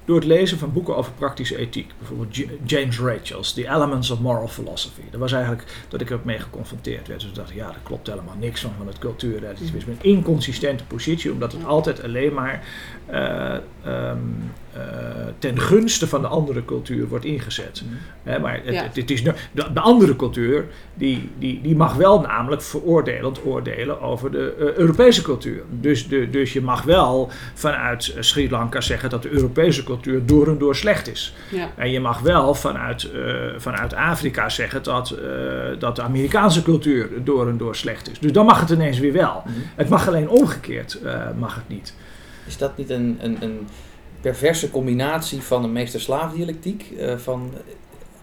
Speaker 3: door het lezen van boeken over praktische ethiek. Bijvoorbeeld James Rachel's The Elements of Moral Philosophy. Dat was eigenlijk dat ik ermee geconfronteerd werd. Dus ik dacht, ja, daar klopt helemaal niks van, van het cultuurrelativisme. Een inconsistente positie, omdat het altijd alleen maar eh, ehm, eh, ten gunste van de andere cultuur wordt ingezet. Hè, maar het,
Speaker 1: Ja.
Speaker 3: het, het is, de, de andere cultuur die, die, die mag wel namelijk veroordelend oordelen over de eh, Europese cultuur. Dus, de, dus je mag wel vanuit eh, Sri Lanka zeggen dat de Europese cultuur door en door slecht is.
Speaker 1: Ja.
Speaker 3: En je mag wel vanuit, eh, vanuit Afrika zeggen dat, eh, dat de Amerikaanse cultuur door en door slecht is. Dus dan mag het ineens weer wel.
Speaker 2: Mhm.
Speaker 3: Het mag alleen omgekeerd, eh, mag het niet.
Speaker 2: Is dat niet een, een, een perverse combinatie van een meester-slaaf-dialectiek? eh, van,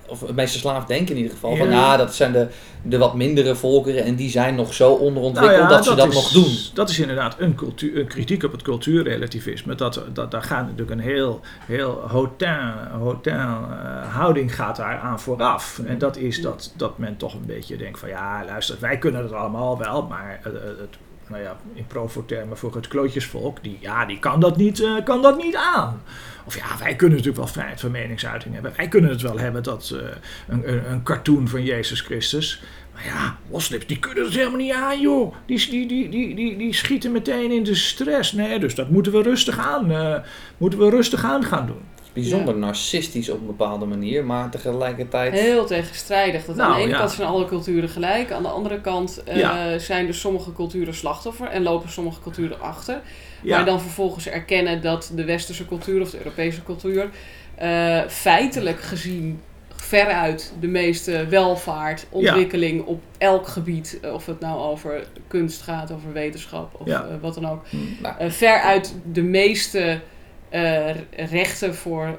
Speaker 2: of een meester-slaaf-denken in ieder geval. Van
Speaker 3: Ja.
Speaker 2: ja, dat zijn de, de wat mindere volkeren en die zijn nog zo onderontwikkeld
Speaker 3: Nou ja,
Speaker 2: dat ze dat
Speaker 3: is-
Speaker 2: nog doen.
Speaker 3: Dat is inderdaad een, cultuur, een kritiek op het cultuurrelativisme. Dat, dat, daar gaat natuurlijk een heel, heel hautain, hautain eh, houding gaat daar aan vooraf. En dat is dat, dat men toch een beetje denkt van ja, luister, wij kunnen het allemaal wel, maar eh, het nou ja, in provo-termen voor het klootjesvolk, die, ja, die kan dat, niet, eh, kan dat niet aan. Of ja, wij kunnen natuurlijk wel vrijheid van meningsuiting hebben. Wij kunnen het wel hebben dat eh, een, een, een cartoon van Jezus Christus. Maar ja, moslims die kunnen het helemaal niet aan, joh. Die, die, die, die, die, die schieten meteen in de stress. Nee, dus dat moeten we rustig aan, eh, moeten we rustig aan gaan doen.
Speaker 2: Bijzonder narcistisch op een bepaalde manier, maar tegelijkertijd...
Speaker 1: Heel tegenstrijdig. Dat aan
Speaker 3: Nou,
Speaker 1: de ene
Speaker 3: ja.
Speaker 1: kant zijn alle culturen gelijk. Aan de andere kant eh,
Speaker 3: Ja.
Speaker 1: zijn dus sommige culturen slachtoffer en lopen sommige culturen achter.
Speaker 3: Ja,
Speaker 1: Maar dan vervolgens erkennen dat de westerse cultuur of de Europese cultuur eh, feitelijk gezien veruit de meeste welvaart, ontwikkeling op elk gebied, eh, of het nou over kunst gaat, over wetenschap of
Speaker 3: Ja.
Speaker 1: wat dan ook,
Speaker 2: Nou,
Speaker 1: eh, veruit de meeste eh, rechten voor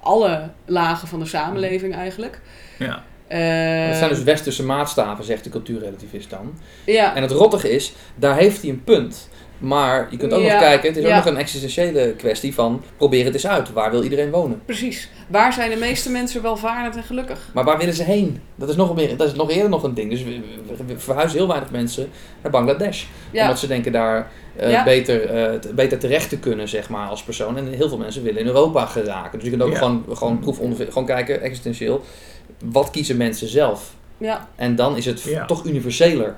Speaker 1: alle lagen van de samenleving eigenlijk.
Speaker 3: ja.
Speaker 1: Eh,
Speaker 2: dat zijn dus westerse maatstaven, zegt de cultuurrelativist dan.
Speaker 1: ja,
Speaker 2: En het rottige is, daar heeft hij een punt. Maar je kunt ook
Speaker 1: Ja,
Speaker 2: nog kijken, het is ook nog een existentiële kwestie van probeer het eens uit. Waar wil iedereen wonen?
Speaker 1: precies. Waar zijn de meeste mensen welvarend en gelukkig?
Speaker 2: Maar waar willen ze heen? Dat is nog, meer, dat is nog eerder nog een ding. Dus we, we- we verhuizen heel weinig mensen naar Bangladesh.
Speaker 1: Ja,
Speaker 2: Omdat ze denken daar eh,
Speaker 1: Ja.
Speaker 2: beter, eh, t- beter terecht te kunnen, zeg maar, als persoon. En heel veel mensen willen in Europa geraken. Dus je kunt ook
Speaker 3: Ja.
Speaker 2: gewoon, gewoon gewoon kijken, existentieel. Wat kiezen mensen zelf?
Speaker 1: ja,
Speaker 2: En dan is het
Speaker 3: Ja.
Speaker 2: toch universeler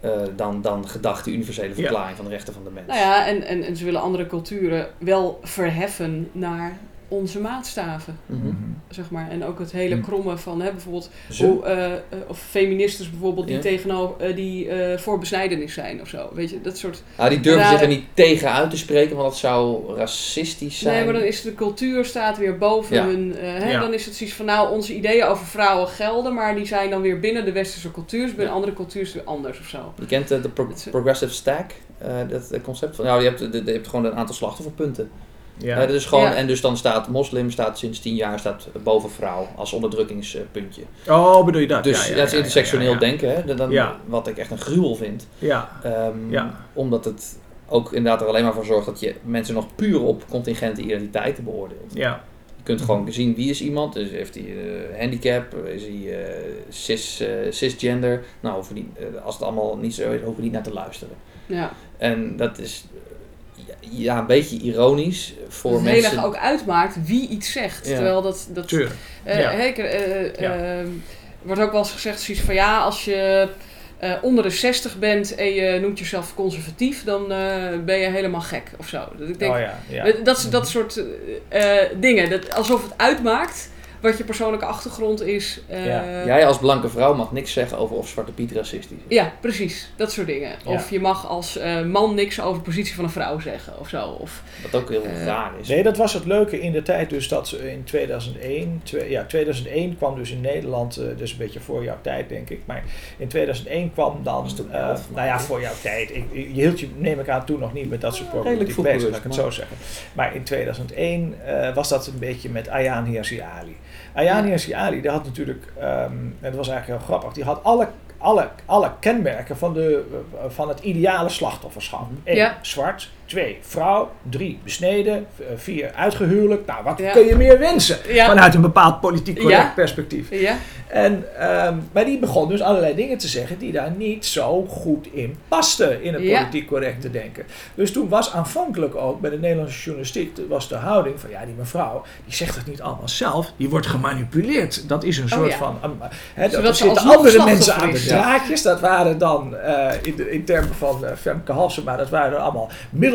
Speaker 2: eh, dan, dan gedacht, die universele
Speaker 3: Ja.
Speaker 2: verklaring van de rechten van de mens.
Speaker 1: nou ja, en, en, en ze willen andere culturen wel verheffen naar onze maatstaven,
Speaker 2: Mhm.
Speaker 1: zeg maar. En ook het hele
Speaker 3: Hm.
Speaker 1: kromme van, hè, bijvoorbeeld, hoe, eh, eh, of feministes bijvoorbeeld, die,
Speaker 2: Ja.
Speaker 1: tegenover, eh, die eh, voor besnijdenis zijn of zo. Weet je, dat soort...
Speaker 2: Nou, die durven zich er niet tegen uit te spreken, want dat zou racistisch zijn.
Speaker 1: Nee, maar dan is de cultuur staat weer boven
Speaker 2: Ja.
Speaker 1: hun... hè,
Speaker 3: Ja.
Speaker 1: Dan is het zoiets van, nou, onze ideeën over vrouwen gelden, maar die zijn dan weer binnen de westerse cultuur, dus binnen
Speaker 2: Ja.
Speaker 1: andere culturen is het weer anders of zo.
Speaker 2: Je kent de pro- progressive stack, eh, dat concept van. Nou, je hebt, de- de- je hebt gewoon een aantal slachtofferpunten.
Speaker 3: Ja.
Speaker 2: Eh, dat is gewoon,
Speaker 1: Ja.
Speaker 2: En dus dan staat moslim staat sinds tien jaar staat boven vrouw als onderdrukkingspuntje.
Speaker 3: Oh, bedoel je dat?
Speaker 2: Dus
Speaker 3: Ja, ja,
Speaker 2: dat is intersectioneel
Speaker 3: ja, ja.
Speaker 2: denken, hè? Dan,
Speaker 3: Ja.
Speaker 2: wat ik echt een gruwel vind.
Speaker 3: Ja,
Speaker 2: Ehm,
Speaker 3: Ja.
Speaker 2: Omdat het ook inderdaad er alleen maar voor zorgt dat je mensen nog puur op contingente identiteiten beoordeelt.
Speaker 3: ja.
Speaker 2: Je kunt gewoon zien wie is iemand, dus heeft hij eh, handicap, is hij eh, cis, eh, cisgender. Nou, niet, eh, als het allemaal niet zo is, hoeven we niet naar te luisteren.
Speaker 1: Ja.
Speaker 2: En dat is ja, een beetje ironisch voor
Speaker 1: dat het heel
Speaker 2: mensen.
Speaker 1: erg ook uitmaakt wie iets zegt.
Speaker 2: Ja.
Speaker 1: Terwijl dat, dat
Speaker 3: Tuurlijk.
Speaker 1: Eh,
Speaker 3: Ja.
Speaker 1: eh,
Speaker 3: Ja.
Speaker 1: ehm, wordt ook wel eens gezegd zoiets van ja, als je eh, onder de 60 bent en je noemt jezelf conservatief, dan eh, ben je helemaal gek of zo. Dat ik denk,
Speaker 3: oh ja, ja.
Speaker 1: dat, dat soort eh, eh, dingen, dat, alsof het uitmaakt wat je persoonlijke achtergrond is. eh,
Speaker 3: Ja.
Speaker 1: ja.
Speaker 2: Jij als blanke vrouw mag niks zeggen over of Zwarte Piet racistisch is.
Speaker 1: precies. Dat soort dingen.
Speaker 3: Ja.
Speaker 1: Of je mag als eh, man niks over de positie van een vrouw zeggen of zo. Of,
Speaker 2: Wat ook heel
Speaker 1: Eh,
Speaker 2: raar is.
Speaker 3: Nee, dat was het leuke in de tijd dus dat in 2001, twee- ja 2001 kwam dus in Nederland, eh, dus een beetje voor jouw tijd denk ik, maar in 2001 kwam dan, eh,
Speaker 2: elf,
Speaker 3: nou ja voor jouw tijd, ik, je hield je neem ik aan toen nog niet met dat soort
Speaker 2: redelijk
Speaker 3: problematiek bezig, laat ik het zo zeggen. Maar in 2001 eh, was dat een beetje met Ayaan Hirsi Ali. Hirsi Ali, die had natuurlijk, ehm, en dat was eigenlijk heel grappig, die had alle alle, alle kenmerken van, de, eh, van het ideale slachtofferschap. Eén,
Speaker 1: Ja.
Speaker 3: zwart. Twee, vrouw. Drie, besneden. eh, Vier, uitgehuwelijk. Nou, wat
Speaker 1: Ja.
Speaker 3: kun je meer wensen?
Speaker 1: Ja.
Speaker 3: Vanuit een bepaald politiek correct
Speaker 1: Ja.
Speaker 3: perspectief.
Speaker 1: ja,
Speaker 3: En, ehm, maar die begon dus allerlei dingen te zeggen die daar niet zo goed in pasten in het politiek correcte denken. Dus toen was aanvankelijk ook bij de Nederlandse journalistiek was de houding van ja, die mevrouw, die zegt het niet allemaal zelf, die wordt gemanipuleerd. Dat is een soort
Speaker 1: Oh ja.
Speaker 3: van. um,
Speaker 1: Zodat
Speaker 3: er zitten andere mensen aan de draadjes. Dat waren dan eh, in, termen van eh, Femke Halsema, dat waren allemaal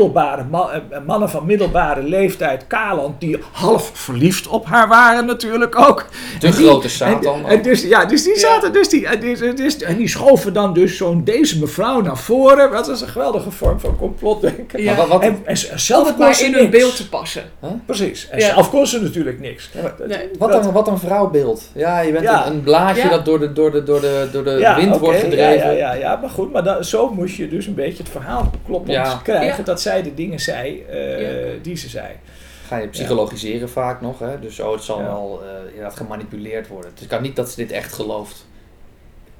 Speaker 3: middelbare ma- eh, mannen van middelbare leeftijd, Kaland, die half verliefd op haar waren natuurlijk ook.
Speaker 2: De
Speaker 3: En die-
Speaker 2: grote Satan.
Speaker 3: En, en dus, ja, dus die
Speaker 1: Ja.
Speaker 3: zaten, dus die, en, die, dus, en die schoven dan dus zo'n deze mevrouw naar voren. Dat is een geweldige vorm van complotdenken.
Speaker 1: Ja.
Speaker 2: Maar wat, wat,
Speaker 3: En, zelf
Speaker 1: het maar in hun beeld te passen.
Speaker 3: Precies. En
Speaker 1: Ja.
Speaker 3: zelf kon ze natuurlijk niks.
Speaker 2: Maar-
Speaker 1: Nee.
Speaker 2: wat,
Speaker 3: dat-
Speaker 2: een, wat een vrouwbeeld. Ja, je bent
Speaker 3: Ja.
Speaker 2: een, een blaadje
Speaker 1: Ja.
Speaker 2: dat door de, door de, door de, door de
Speaker 3: ja,
Speaker 2: wind wordt gedreven.
Speaker 3: Ja, ja, ja, maar goed, maar zo moest je dus een beetje het verhaal kloppend
Speaker 2: Ja.
Speaker 3: krijgen
Speaker 1: Ja.
Speaker 3: dat zij de dingen zei eh,
Speaker 1: Ja.
Speaker 3: die ze zei.
Speaker 2: Ga je psychologiseren vaak nog. Hè? Dus oh, het zal
Speaker 3: Ja.
Speaker 2: wel eh, inderdaad gemanipuleerd worden. Het kan niet dat ze dit echt gelooft.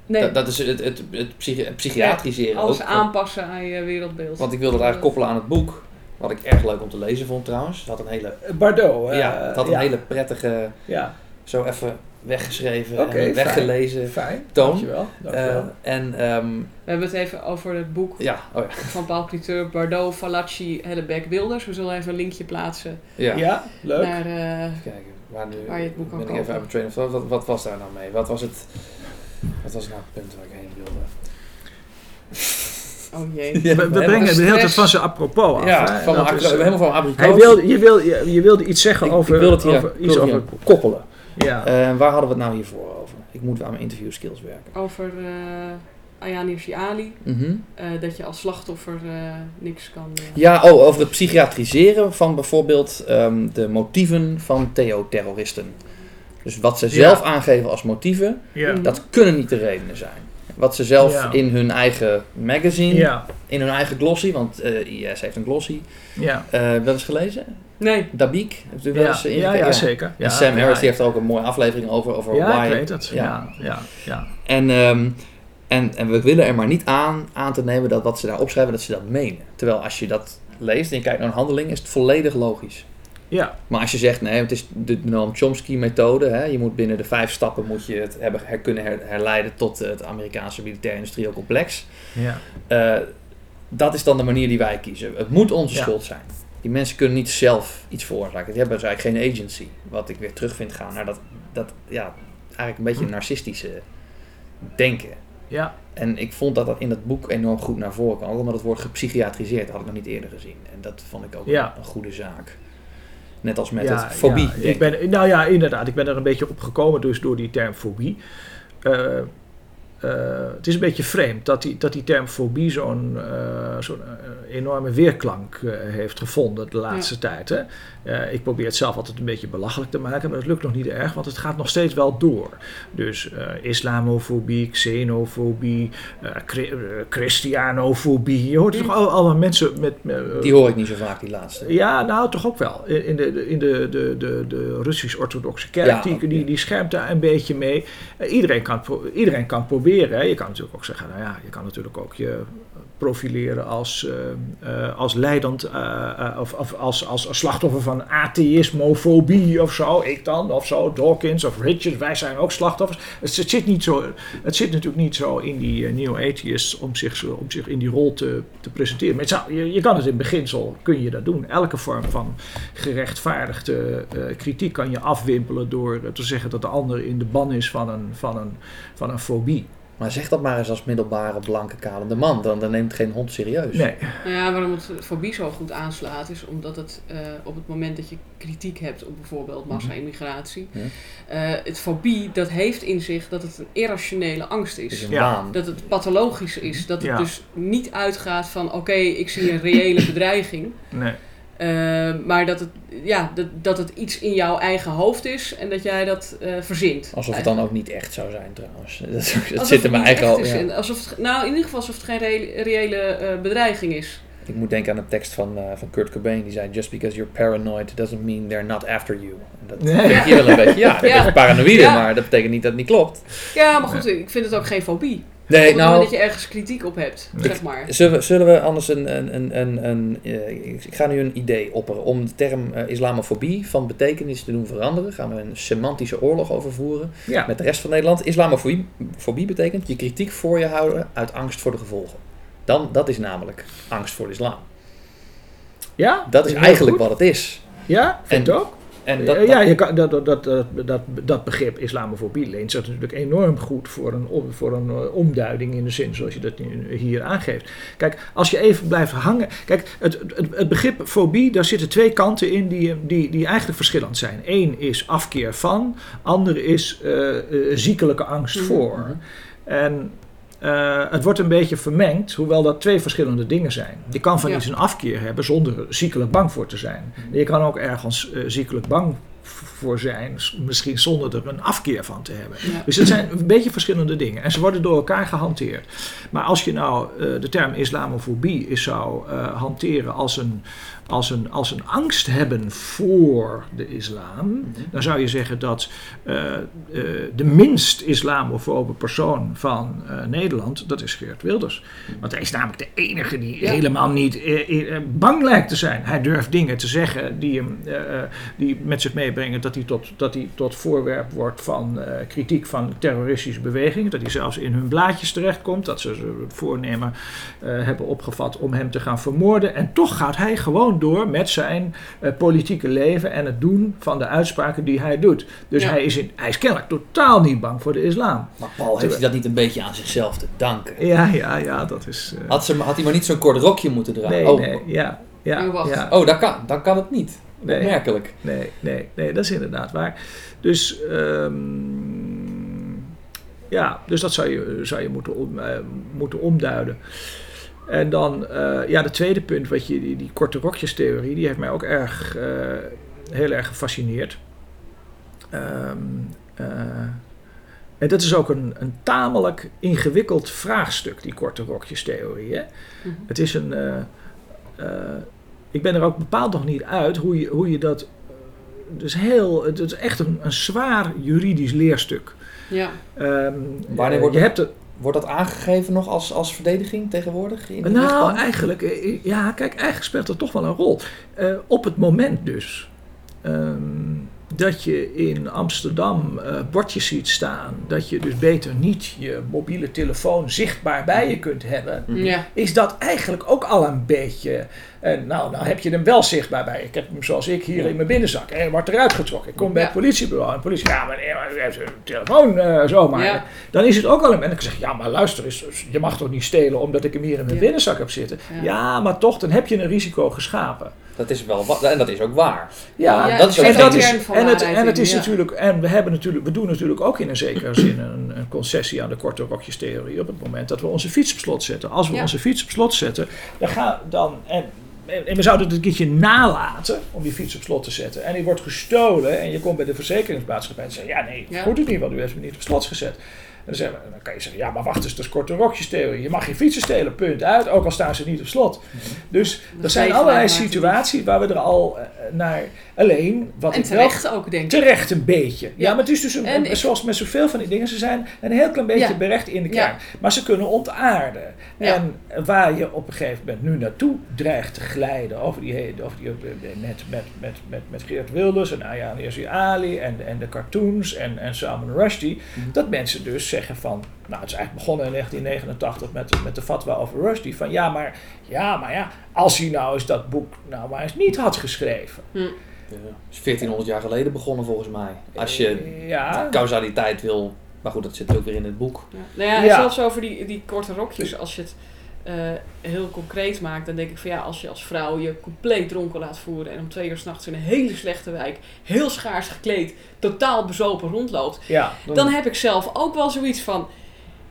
Speaker 1: Nee,
Speaker 2: Dat, dat is het, het, het, psychi- het psychiatriseren
Speaker 1: alles
Speaker 2: ook.
Speaker 1: aanpassen aan je wereldbeeld.
Speaker 2: Want ik wilde het eigenlijk koppelen aan het boek. Wat ik erg leuk om te lezen vond trouwens. Het had een hele,
Speaker 3: Bardot. eh,
Speaker 2: ja, het had een
Speaker 3: ja,
Speaker 2: hele prettige
Speaker 3: Ja,
Speaker 2: zo even weggeschreven en weggelezen.
Speaker 3: Fijn,
Speaker 2: Toon.
Speaker 3: dankjewel. dankjewel.
Speaker 2: Eh, en ehm,
Speaker 1: We hebben het even over het boek
Speaker 2: ja, oh ja.
Speaker 1: van Paul Cliteur, Bardot, Falacci, Hellebeck, Wilders. We zullen even een linkje plaatsen
Speaker 2: ja.
Speaker 3: ja, leuk.
Speaker 1: naar... eh,
Speaker 2: Even kijken, waar, nu,
Speaker 1: Waar je het boek kan
Speaker 2: ben ik even
Speaker 1: kopen.
Speaker 2: uit mijn train of thought. Wat, wat was daar nou mee? Wat was het, wat was nou het punt waar ik heen wilde?
Speaker 1: oh jee.
Speaker 3: we, we brengen de hele tijd
Speaker 1: stress.
Speaker 3: van zijn apropos af.
Speaker 2: Ja,
Speaker 3: hè.
Speaker 2: van
Speaker 3: is, eh,
Speaker 2: helemaal van mijn
Speaker 3: hij wilde, je, wil, je, je wilde iets zeggen
Speaker 2: Ik-
Speaker 3: over,
Speaker 2: ik wil het hier,
Speaker 3: over iets over
Speaker 2: koppelen.
Speaker 3: Ja.
Speaker 2: Eh, waar hadden we het nou hiervoor over? Ik moet aan mijn interview skills werken.
Speaker 1: Over eh Ayani Ali.
Speaker 2: Mhm.
Speaker 1: eh, dat je als slachtoffer eh, niks kan...
Speaker 2: Ja, oh, over het psychiatriseren van bijvoorbeeld ehm, de motieven van theo-terroristen. Dus wat ze
Speaker 3: Ja.
Speaker 2: zelf aangeven als motieven,
Speaker 3: ja.
Speaker 2: dat kunnen niet de redenen zijn. Wat ze zelf
Speaker 3: Ja.
Speaker 2: in hun eigen magazine,
Speaker 3: Ja.
Speaker 2: in hun eigen glossy, want eh, IS heeft een glossy,
Speaker 3: Ja.
Speaker 2: eh wel eens gelezen?
Speaker 1: Nee.
Speaker 2: Dabiek? Heeft u wel
Speaker 3: Ja.
Speaker 2: eens eh,
Speaker 3: Ja,
Speaker 2: ingekeken?
Speaker 3: ja, zeker. Ja,
Speaker 2: en Sam
Speaker 3: ja,
Speaker 2: Harris die
Speaker 3: ja.
Speaker 2: heeft er ook een mooie aflevering over, over
Speaker 3: Ja,
Speaker 2: why.
Speaker 3: ik weet het.
Speaker 2: Ja.
Speaker 3: Ja, ja, ja.
Speaker 2: En, ehm, en, en we willen er maar niet aan, aan te nemen dat wat ze daar opschrijven, dat ze dat menen. Terwijl als je dat leest en je kijkt naar een handeling, is het volledig logisch.
Speaker 3: Ja,
Speaker 2: Maar als je zegt, nee, het is de Noam Chomsky methode, hè, je moet binnen de vijf stappen moet je het hebben her, kunnen her- herleiden tot het Amerikaanse militair-industrieel complex.
Speaker 3: ja.
Speaker 2: Eh, dat is dan de manier die wij kiezen. Het moet onze
Speaker 3: Ja.
Speaker 2: schuld zijn. Die mensen kunnen niet zelf iets veroorzaken. Die hebben dus eigenlijk geen agency. Wat ik weer terug vind gaan naar dat, dat ja, eigenlijk een beetje
Speaker 3: Hm.
Speaker 2: narcistische denken.
Speaker 3: ja.
Speaker 2: En ik vond dat dat in dat boek enorm goed naar voren kwam. Ook omdat het woord gepsychiatriseerd had ik nog niet eerder gezien. En dat vond ik ook
Speaker 3: Ja.
Speaker 2: een goede zaak. Net als met
Speaker 3: ja,
Speaker 2: het fobie.
Speaker 3: ja. ik ben, nou ja, inderdaad. Ik ben er een beetje op gekomen dus door die term fobie. Eh, eh, het is een beetje vreemd dat die, dat die term fobie zo'n eh, zo'n eh, enorme weerklank eh, heeft gevonden de laatste tijd. Hè? Eh, ik probeer het zelf altijd een beetje belachelijk te maken, maar het lukt nog niet erg, want het gaat nog steeds wel door. Dus eh, islamofobie, xenofobie, chri- christianofobie. Je hoort toch al, allemaal mensen met... met
Speaker 2: Die hoor ik niet zo vaak, die laatste.
Speaker 3: ja, nou toch ook wel. In in de, in de, de, de, de Russisch-orthodoxe kerk,
Speaker 2: Ja,
Speaker 3: die, die, die schermt daar een beetje mee. Iedereen, kan, iedereen kan proberen. Hè. Je kan natuurlijk ook zeggen, nou ja, je kan natuurlijk ook je profileren als, eh, eh, als leidend eh, eh, of, of als, als slachtoffer van atheïsmofobie of zo. Ik dan, of zo, Dawkins of Richard, wij zijn ook slachtoffers. Het, zit, niet zo, het zit natuurlijk niet zo in die neo-atheists om zich, om zich in die rol te, te presenteren. Maar zou, je, je kan het in beginsel, kun je dat doen. Elke vorm van gerechtvaardigde eh, kritiek kan je afwimpelen door eh, te zeggen dat de ander in de ban is van een, van een, van een fobie.
Speaker 2: Maar zeg dat maar eens als middelbare, blanke, kalende man. Dan, dan neemt geen hond serieus.
Speaker 3: Nee,
Speaker 1: Nou ja, waarom het fobie zo goed aanslaat, is omdat het eh, op het moment dat je kritiek hebt op bijvoorbeeld massa-immigratie,
Speaker 2: Ja.
Speaker 1: eh, het fobie dat heeft in zich dat het een irrationele angst
Speaker 2: is
Speaker 3: Ja.
Speaker 1: Dat het pathologisch is. Dat het
Speaker 3: Ja.
Speaker 1: dus niet uitgaat van oké, ik zie een reële bedreiging.
Speaker 3: nee.
Speaker 1: Eh, maar dat het, ja, dat, dat het iets in jouw eigen hoofd is en dat jij dat eh, verzint.
Speaker 2: Alsof het dan ook niet echt zou zijn trouwens. Dat, zit in mijn eigen hoofd. ja.
Speaker 1: Alsof het, nou, in ieder geval alsof het geen reële, reële eh, bedreiging is.
Speaker 2: Ik moet denken aan de tekst van, eh, van Kurt Cobain. Die zei, just because you're paranoid doesn't mean they're not after you. En dat
Speaker 3: Nee.
Speaker 2: denk je wel een beetje. Ja, dat
Speaker 1: Ja.
Speaker 2: is paranoïde,
Speaker 1: Ja.
Speaker 2: maar dat betekent niet dat het niet klopt.
Speaker 1: Ja, maar goed, ik vind het ook geen fobie.
Speaker 2: Nee,
Speaker 1: op het moment
Speaker 2: nou,
Speaker 1: dat je ergens kritiek op hebt, zeg maar.
Speaker 2: zullen we, zullen we anders een... een, een, een, een eh, ik ga nu een idee opperen. Om de term eh, islamofobie van betekenis te doen veranderen... gaan we een semantische oorlog over voeren
Speaker 3: Ja.
Speaker 2: met de rest van Nederland. Islamofobie fobie betekent je kritiek voor je houden uit angst voor de gevolgen. Dan, dat is namelijk angst voor de islam.
Speaker 3: ja?
Speaker 2: Dat is eigenlijk
Speaker 3: goed.
Speaker 2: wat het is.
Speaker 3: Ja, vind
Speaker 2: En
Speaker 3: ik ook.
Speaker 2: En dat,
Speaker 3: Eh, ja,
Speaker 2: dat-
Speaker 3: je kan, dat, dat, dat, dat, dat, dat begrip islamofobie leent zich natuurlijk enorm goed voor een, om- voor een eh, omduiding in de zin zoals je dat nu- hier aangeeft. Kijk, als je even blijft hangen. Kijk, het, het, het begrip fobie, daar zitten twee kanten in die, die, die eigenlijk verschillend zijn. Eén is afkeer van, ander is eh, eh, ziekelijke angst
Speaker 1: Mhm.
Speaker 3: voor. En eh, het wordt een beetje vermengd, hoewel dat twee verschillende dingen zijn. Je kan van
Speaker 1: Ja.
Speaker 3: iets een afkeer hebben zonder er ziekelijk bang voor te zijn. Je kan ook ergens eh, ziekelijk bang voor zijn, misschien zonder er een afkeer van te hebben.
Speaker 1: Ja.
Speaker 3: Dus het zijn een beetje verschillende dingen en ze worden door elkaar gehanteerd. Maar als je nou eh, de term islamofobie is zou hanteren als een, als, een, als een angst hebben voor de islam, dan zou je zeggen dat eh, eh, de minst islamofobe persoon van eh, Nederland, dat is Geert Wilders. Want hij is namelijk de enige die
Speaker 1: Ja.
Speaker 3: helemaal niet bang lijkt te zijn. Hij durft dingen te zeggen die, hem, die met zich meebrengen dat hij tot, dat hij tot voorwerp wordt van kritiek van terroristische bewegingen. Dat hij zelfs in hun blaadjes terechtkomt. Dat ze het voornemen hebben opgevat om hem te gaan vermoorden. En toch gaat hij gewoon door met zijn eh, politieke leven en het doen van de uitspraken die hij doet. Dus
Speaker 1: Ja.
Speaker 3: hij, is in, hij is kennelijk totaal niet bang voor de islam.
Speaker 2: Maar Paul, heeft hij dat niet een beetje aan zichzelf te danken?
Speaker 3: Ja, ja, ja, dat is. eh,
Speaker 2: Had, ze, had hij maar niet zo'n kort rokje moeten dragen?
Speaker 3: nee,
Speaker 2: oh,
Speaker 3: nee, ja. Ja,
Speaker 1: Oh,
Speaker 3: ja.
Speaker 2: oh dat kan, dan kan het niet.
Speaker 3: Nee.
Speaker 2: Opmerkelijk.
Speaker 3: Nee, nee, nee, dat is inderdaad waar. Dus, ehm, ja, dus dat zou je, zou je moeten, om, eh, moeten omduiden. En dan, eh, ja, de tweede punt, wat je, die, die korte rokjestheorie, die heeft mij ook erg, eh, heel erg gefascineerd. Ehm, eh, en dat is ook een, een tamelijk ingewikkeld vraagstuk, die korte rokjestheorie. Hè?
Speaker 1: Mhm.
Speaker 3: Het is een. eh, eh, ik ben er ook bepaald nog niet uit hoe je, hoe je dat. Dus heel, het is echt een, een zwaar juridisch leerstuk.
Speaker 1: Ja.
Speaker 3: Ehm,
Speaker 2: Wanneer
Speaker 3: eh,
Speaker 2: wordt
Speaker 3: je
Speaker 2: het-
Speaker 3: hebt het,
Speaker 2: Wordt dat aangegeven nog als, als verdediging tegenwoordig? In de
Speaker 3: nou, eigenlijk, eh, ja, kijk, eigenlijk speelt dat toch wel een rol. Eh, op het moment dus ehm, dat je in Amsterdam eh, bordjes ziet staan, dat je dus beter niet je mobiele telefoon zichtbaar bij je kunt hebben.
Speaker 1: Ja.
Speaker 3: is dat eigenlijk ook al een beetje. En nou, nou heb je hem wel zichtbaar bij. Ik heb hem zoals ik hier
Speaker 2: Ja.
Speaker 3: in mijn binnenzak. En wordt eruit getrokken. Ik kom bij
Speaker 1: Ja.
Speaker 3: het politiebureau. En de politie, ja, maar, u heeft een telefoon eh, zomaar.
Speaker 1: Ja.
Speaker 3: Dan is het ook al een. En ik zeg, ja, maar luister eens. Je mag toch niet stelen omdat ik hem hier in mijn
Speaker 1: Ja.
Speaker 3: binnenzak heb zitten.
Speaker 1: Ja.
Speaker 3: Ja. maar toch, dan heb je een risico geschapen.
Speaker 2: Dat is wel en dat is ook waar.
Speaker 3: Ja,
Speaker 1: Ja,
Speaker 2: dat is ook
Speaker 3: en dat is,
Speaker 1: een kern van
Speaker 3: en het, en het is
Speaker 1: ja.
Speaker 3: natuurlijk, en we hebben natuurlijk, we doen natuurlijk ook in een zekere zin een, een concessie aan de korte rokjestheorie op het moment dat we onze fiets op slot zetten. Als we
Speaker 1: Ja.
Speaker 3: onze fiets op slot zetten, dan gaan dan en, en we zouden het een keertje nalaten om die fiets op slot te zetten. En die wordt gestolen en je komt bij de verzekeringsmaatschappij en zegt ja nee, dat
Speaker 1: Ja.
Speaker 3: moet het niet, want u heeft hem niet op slot gezet. Dan, zeggen dan kan je zeggen, ja maar wacht eens, dat is korte rokjestheorie. Je mag geen fietsen stelen, punt uit, ook al staan ze niet op slot. Dus er zijn allerlei situaties waar we er al eh, naar, alleen wat
Speaker 1: En
Speaker 3: wel
Speaker 1: terecht ook, denk ik.
Speaker 3: Terecht een beetje. Ja,
Speaker 1: Ja.
Speaker 3: maar het is dus een, zoals met zoveel van die dingen, ze zijn een heel klein beetje
Speaker 1: Ja.
Speaker 3: berecht in de
Speaker 1: Ja.
Speaker 3: kern. Maar ze kunnen ontaarden. En waar je op een gegeven moment nu naartoe dreigt te glijden, over die, over die met, met, met, met, met Geert Wilders en Ayaan Hirsi Ali en, en de cartoons en, en Salman Rushdie, dat mensen dus zeggen van, nou het is eigenlijk begonnen in 1989 met, de- met de fatwa over Rushdie, van ja maar, ja maar ja, als hij nou eens dat boek nou maar eens niet had geschreven.
Speaker 1: Hm.
Speaker 2: Ja. is 1400 jaar geleden begonnen volgens mij. Als je
Speaker 3: ja,
Speaker 2: causaliteit wil. Maar goed, dat zit ook weer in het boek.
Speaker 1: Ja. Nou ja, en
Speaker 3: Ja.
Speaker 1: zelfs over die, die korte rokjes, als je het eh, heel concreet maakt, dan denk ik van ja, als je als vrouw je compleet dronken laat voeren en om twee uur s'nachts in een hele slechte wijk, heel schaars gekleed, totaal bezopen rondloopt,
Speaker 3: ja,
Speaker 1: dan heb ik zelf ook wel zoiets van.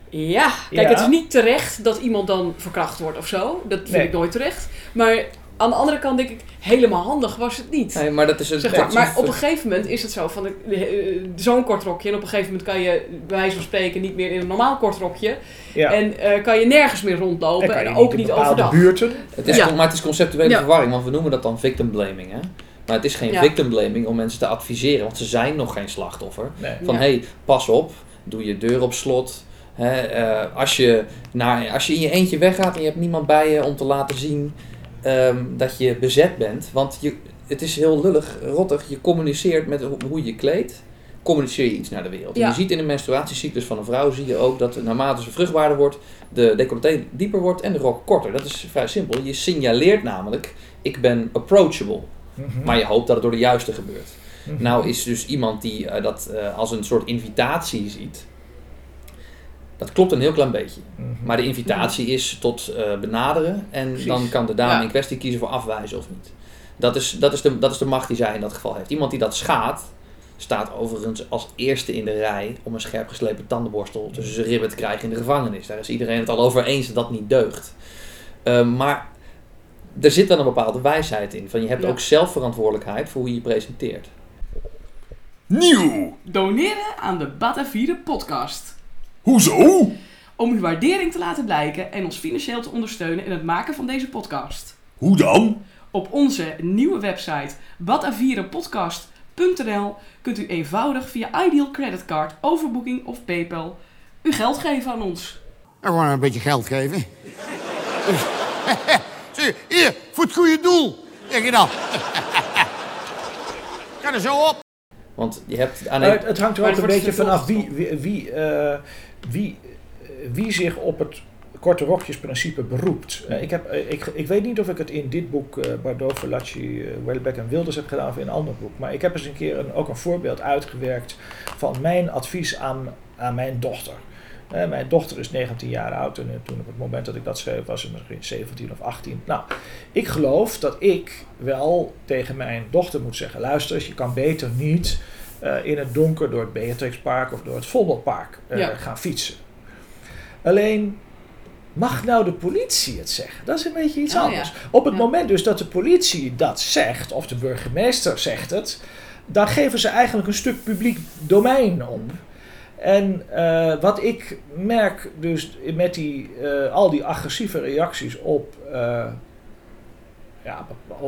Speaker 1: Ja, kijk,
Speaker 3: Ja.
Speaker 1: het is niet terecht dat iemand dan verkracht wordt of zo. Dat vind
Speaker 3: Nee.
Speaker 1: ik nooit terecht. Maar aan de andere kant denk ik, helemaal handig was het niet.
Speaker 2: Nee, maar dat is een.
Speaker 1: Zeg maar, maar op een gegeven moment is het zo van eh, eh, zo'n kort rokje. En op een gegeven moment kan je bij wijze van spreken niet meer in een normaal kort rokje.
Speaker 3: ja.
Speaker 1: En eh, kan je nergens meer rondlopen.
Speaker 3: kan
Speaker 1: En, ook niet
Speaker 3: bepaalde
Speaker 1: overdag.
Speaker 3: buurten.
Speaker 2: Het is,
Speaker 1: Ja.
Speaker 2: Maar het is conceptuele
Speaker 1: Ja.
Speaker 2: verwarring, want we noemen dat dan victim blaming. Hè? Maar het is geen
Speaker 1: Ja.
Speaker 2: victim blaming om mensen te adviseren, want ze zijn nog geen slachtoffer.
Speaker 3: Nee.
Speaker 2: Van
Speaker 1: Ja.
Speaker 2: hé, hey, pas op, doe je deur op slot. Hè, eh, als, je naar, als je in je eentje weggaat en je hebt niemand bij je om te laten zien ehm, dat je bezet bent. Want je, het is heel lullig, rottig. Je communiceert met ho- hoe je je kleedt. Communiceer je iets naar de wereld. En je ziet in de menstruatiecyclus van een vrouw zie je ook dat naarmate ze vruchtbaarder wordt, de decolleté dieper wordt en de rok korter. Dat is vrij simpel. Je signaleert namelijk, ik ben approachable.
Speaker 3: Mhm.
Speaker 2: Maar je hoopt dat het door de juiste gebeurt.
Speaker 3: Mhm.
Speaker 2: Nou is dus iemand die eh, dat eh, als een soort invitatie ziet. Dat klopt een heel klein beetje.
Speaker 3: Mhm.
Speaker 2: Maar de invitatie is tot eh, benaderen. En
Speaker 3: Precies.
Speaker 2: dan kan de dame
Speaker 1: Ja.
Speaker 2: in kwestie kiezen voor afwijzen of niet. Dat is, dat, is de, dat is de macht die zij in dat geval heeft. Iemand die dat schaadt, staat overigens als eerste in de rij om een scherp geslepen tandenborstel tussen zijn ribben te krijgen in de gevangenis. Daar is iedereen het al over eens dat dat niet deugt. Eh, maar er zit wel een bepaalde wijsheid in. Van je hebt
Speaker 1: Ja.
Speaker 2: ook zelfverantwoordelijkheid voor hoe je je presenteert.
Speaker 4: Nieuw!
Speaker 1: Doneren aan de Batavieren podcast.
Speaker 4: Hoezo?
Speaker 1: Om uw waardering te laten blijken en ons financieel te ondersteunen in het maken van deze podcast.
Speaker 4: Hoe dan?
Speaker 1: Op onze nieuwe website batavierenpodcast.nl kunt u eenvoudig via Ideal Creditcard, overboeking of PayPal uw geld geven aan ons.
Speaker 5: En gewoon een beetje geld geven. Zie, hier, voor het goede doel. Zeg je dan. Ga er zo op.
Speaker 2: Want je hebt aan een-
Speaker 3: het, het hangt er ook een beetje vanaf wie, wie, wie, eh, wie, eh, wie zich op het korte rokjesprincipe beroept. Eh, ik, heb, eh, ik, ik weet niet of ik het in dit boek, eh Bardot, Verlacci, en Wilders heb gedaan of in een ander boek. Maar ik heb eens een keer een, ook een voorbeeld uitgewerkt van mijn advies aan, aan mijn dochter. Mijn dochter is 19 jaar oud en toen op het moment dat ik dat schreef was ze misschien 17 of 18. Nou, ik geloof dat ik wel tegen mijn dochter moet zeggen: luister, je kan beter niet eh, in het donker door het Beatrixpark of door het Vondelpark eh,
Speaker 1: Ja.
Speaker 3: gaan fietsen. Alleen, mag nou de politie het zeggen? Dat is een beetje iets
Speaker 1: Oh,
Speaker 3: anders. Op het
Speaker 1: Ja.
Speaker 3: moment dus dat de politie dat zegt, of de burgemeester zegt het, dan geven ze eigenlijk een stuk publiek domein op. En eh, wat ik merk dus met die, al die agressieve reacties op, ja,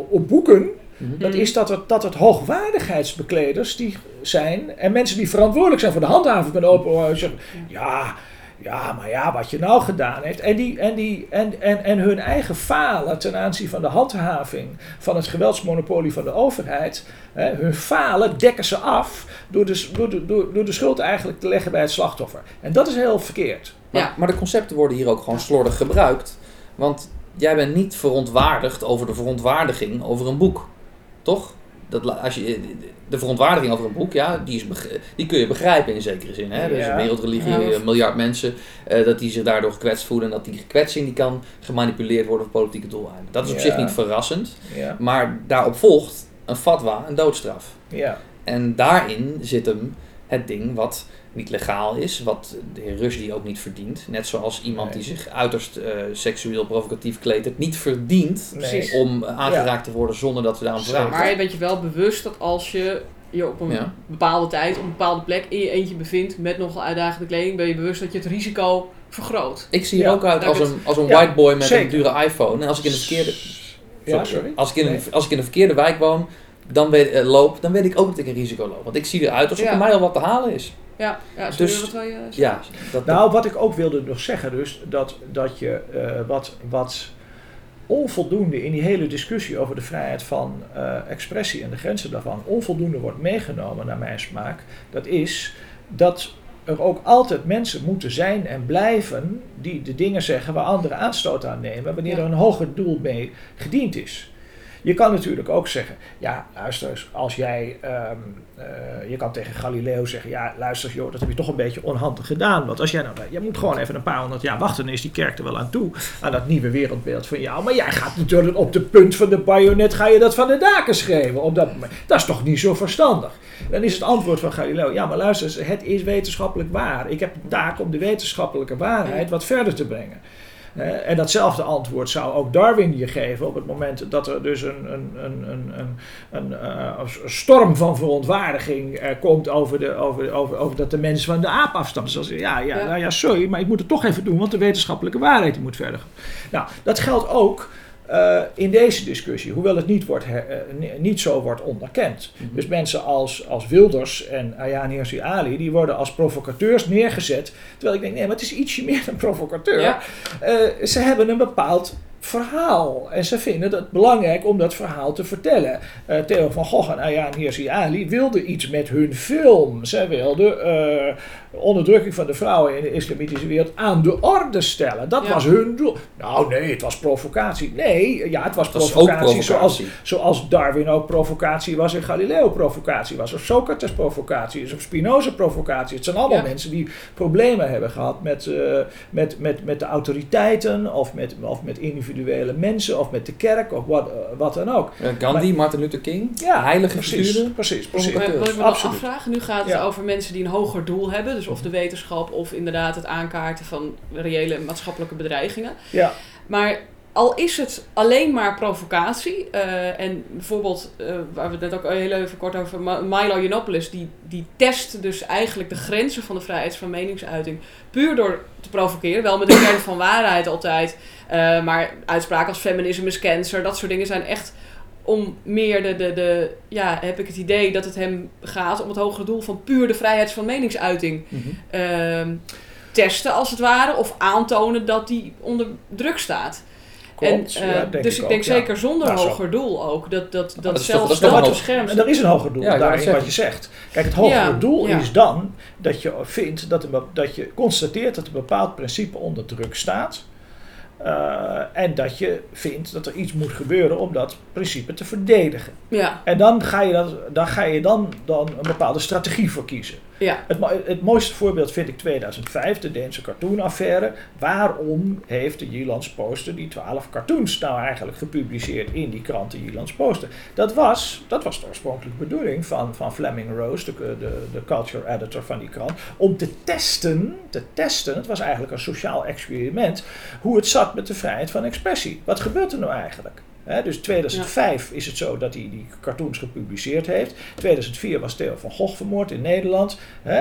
Speaker 3: op boeken,
Speaker 2: Mhm.
Speaker 3: dat is dat het, dat het hoogwaardigheidsbekleders die zijn en mensen die verantwoordelijk zijn voor de handhaving van de zeggen, ja, ja, maar ja, wat je nou gedaan heeft. En, die, en, die, en, en, en hun eigen falen ten aanzien van de handhaving van het geweldsmonopolie van de overheid, hè, hun falen dekken ze af door de, door, de, door, door de schuld eigenlijk te leggen bij het slachtoffer. En dat is heel verkeerd.
Speaker 2: Maar,
Speaker 1: Ja.
Speaker 2: maar de concepten worden hier ook gewoon slordig gebruikt. Want jij bent niet verontwaardigd over de verontwaardiging over een boek. Toch? Dat, als je, de verontwaardiging over een boek, ja, die, is, die kun je begrijpen in zekere zin. Hè? Er is
Speaker 3: Ja.
Speaker 2: een wereldreligie,
Speaker 1: Ja.
Speaker 2: een miljard mensen, eh, dat die zich daardoor gekwetst voelen. En dat die gekwetsing die kan gemanipuleerd worden voor politieke doeleinden. Dat is op
Speaker 3: Ja.
Speaker 2: zich niet verrassend.
Speaker 3: Ja,
Speaker 2: Maar daarop volgt een fatwa, een doodstraf.
Speaker 3: ja.
Speaker 2: En daarin zit hem het ding wat niet legaal is, wat de heer Rushdie ook niet verdient. Net zoals iemand
Speaker 3: Nee.
Speaker 2: die zich uiterst eh, seksueel provocatief kleedt, het niet verdient
Speaker 3: Nee.
Speaker 2: om aangeraakt te worden zonder dat we daarom vragen.
Speaker 1: Maar je bent je wel bewust dat als je je op een
Speaker 2: Ja.
Speaker 1: bepaalde tijd, op een bepaalde plek in je eentje bevindt met nogal uitdagende kleding, ben je bewust dat je het risico vergroot.
Speaker 2: Ik zie er
Speaker 3: Ja,
Speaker 2: ook uit als een, als een
Speaker 3: Ja,
Speaker 2: white boy met
Speaker 3: zeker.
Speaker 2: een dure iPhone. En als ik in de verkeerde,
Speaker 3: Ja, sorry.
Speaker 2: als ik in, een, als ik in een verkeerde wijk woon, dan weet, eh, loop, dan weet ik ook dat ik een risico loop. Want ik zie eruit alsof
Speaker 1: Ja.
Speaker 2: er mij al wat te halen is.
Speaker 1: Ja, ja
Speaker 2: Dus-
Speaker 1: wat wil je zeggen?
Speaker 2: Ja, dat,
Speaker 3: Nou, wat ik ook wilde nog zeggen, dus dat, dat je eh, wat, wat onvoldoende in die hele discussie over de vrijheid van eh, expressie en de grenzen daarvan, onvoldoende wordt meegenomen naar mijn smaak, dat is dat er ook altijd mensen moeten zijn en blijven die de dingen zeggen waar anderen aanstoot aan nemen, wanneer
Speaker 1: Ja.
Speaker 3: er een hoger doel mee gediend is. Je kan natuurlijk ook zeggen, ja, luister als jij, ehm, eh, je kan tegen Galileo zeggen, ja, luister joh, dat heb je toch een beetje onhandig gedaan. Want als jij nou, je moet gewoon even een paar honderd jaar wachten, dan is die kerk er wel aan toe, aan dat nieuwe wereldbeeld van jou. Maar jij gaat natuurlijk op de punt van de bajonet, ga je dat van de daken schreeuwen. Op dat moment. Dat is toch niet zo verstandig? Dan is het antwoord van Galileo, ja, maar luister het is wetenschappelijk waar. Ik heb de taak om de wetenschappelijke waarheid wat verder te brengen. Eh, en datzelfde antwoord zou ook Darwin je geven op het moment dat er dus een, een, een, een, een, een, eh, een storm van verontwaardiging eh, komt over, de, over, over, over dat de mens van de aap afstamt. Dus ja, ja,
Speaker 1: Ja.
Speaker 3: Nou ja, sorry, maar ik moet het toch even doen, want de wetenschappelijke waarheid moet verder. Nou, dat geldt ook eh, in deze discussie, hoewel het niet, wordt her- eh, ni- niet zo wordt onderkend.
Speaker 2: Mhm.
Speaker 3: Dus mensen als, als Wilders en Ayaan Hirsi Ali, die worden als provocateurs neergezet. Terwijl ik denk, nee, maar het is ietsje meer dan provocateur.
Speaker 1: Ja.
Speaker 3: Eh, ze hebben een bepaald verhaal. En ze vinden het belangrijk om dat verhaal te vertellen. Theo van Gogh en Ayaan Hirsi Ali wilden iets met hun film. Zij wilden onderdrukking van de vrouwen in de islamitische wereld aan de orde stellen. Dat
Speaker 1: Ja.
Speaker 3: was hun doel. Nou nee, het was provocatie. Nee, ja, het was
Speaker 2: dat is ook
Speaker 3: provocatie, zoals
Speaker 2: provocatie.
Speaker 3: Zoals Darwin ook provocatie was en Galileo provocatie was. Of Socrates provocatie is. Of Spinoza provocatie. Het zijn allemaal
Speaker 1: Ja.
Speaker 3: mensen die problemen hebben gehad met, eh, met, met, met de autoriteiten. Of met, of met individuele mensen. Of met de kerk. Of wat, eh, wat dan ook.
Speaker 2: Eh, Gandhi, Martin Luther King,
Speaker 3: Ja,
Speaker 2: heilige
Speaker 3: precies.
Speaker 2: figuren.
Speaker 3: Precies, precies.
Speaker 1: Wat ik me afvraag, nu gaat het
Speaker 3: Ja.
Speaker 1: over mensen die een hoger doel hebben, dus of de wetenschap of inderdaad het aankaarten van reële maatschappelijke bedreigingen.
Speaker 3: Ja,
Speaker 1: Maar al is het alleen maar provocatie, eh, en bijvoorbeeld, eh, waar we het net ook heel even kort over, Milo Yiannopoulos, die, die test dus eigenlijk de grenzen van de vrijheid van meningsuiting, puur door te provoceren, wel met een kern van waarheid altijd, eh, maar uitspraken als feminisme is cancer, dat soort dingen zijn echt om meer de, de, de, ja, heb ik het idee dat het hem gaat om het hogere doel van puur de vrijheid van meningsuiting
Speaker 2: Mhm.
Speaker 1: ehm, testen als het ware, of aantonen dat die onder druk staat.
Speaker 3: Klopt,
Speaker 1: en,
Speaker 3: ja,
Speaker 1: eh,
Speaker 3: denk
Speaker 1: dus
Speaker 3: ik
Speaker 1: ik denk
Speaker 3: ook, ja.
Speaker 1: zeker zonder
Speaker 3: Nou, zo.
Speaker 1: hoger doel ook. Dat, dat, dat,
Speaker 2: is
Speaker 1: zelfs
Speaker 2: dat is een-
Speaker 1: beschermt.
Speaker 3: En er is een hoger doel
Speaker 2: Ja,
Speaker 3: daarin
Speaker 2: net
Speaker 3: wat je zegt. Kijk, het hogere
Speaker 1: Ja,
Speaker 3: doel
Speaker 1: ja.
Speaker 3: is dan dat je vindt dat, een, dat je constateert dat een bepaald principe onder druk staat. Eh, en dat je vindt dat er iets moet gebeuren om dat principe te verdedigen.
Speaker 1: Ja,
Speaker 3: En dan ga je, dat, dan, ga je dan, dan een bepaalde strategie voor kiezen.
Speaker 1: Ja,
Speaker 3: Het, mo- het mooiste voorbeeld vind ik 2005, de Deense cartoonaffaire. Waarom heeft de Jyllands Posten die 12 cartoons nou eigenlijk gepubliceerd in die krant, de Jyllands Posten? Dat was, dat was de oorspronkelijke bedoeling van, van Fleming Rose, de, de, de culture editor van die krant, om te testen, te testen, het was eigenlijk een sociaal experiment, hoe het zat met de vrijheid van expressie. Wat gebeurt er nou eigenlijk? Hè, dus 2005 is het zo dat hij die cartoons gepubliceerd heeft. 2004 was Theo van Gogh vermoord in Nederland.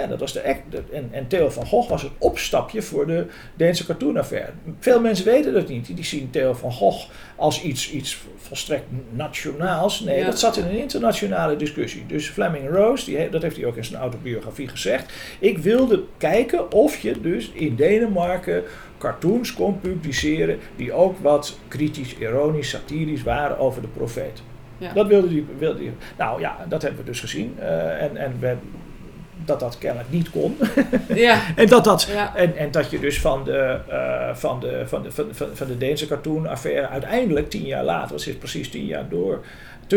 Speaker 3: Dat was de, en, en Theo van Gogh was het opstapje voor de Deense cartoonaffaire. Veel mensen weten dat niet. Die zien Theo van Gogh als iets, iets volstrekt nationaals. Nee,
Speaker 1: Ja.
Speaker 3: dat zat in een internationale discussie. Dus Fleming Rose, die, he- dat heeft hij ook in zijn autobiografie gezegd. Ik wilde kijken of je dus in Denemarken cartoons kon publiceren die ook wat kritisch, ironisch, satirisch waren over de profeet.
Speaker 1: ja.
Speaker 3: Dat wilde die, wilde die. Nou ja, dat hebben we dus gezien. eh, en en we, dat dat kennelijk niet kon.
Speaker 1: ja,
Speaker 3: en, dat dat,
Speaker 1: ja.
Speaker 3: en, en dat je dus van de, eh, van de, van de, van, van, van de Deense cartoon-affaire uiteindelijk tien jaar later, dat is precies tien jaar door,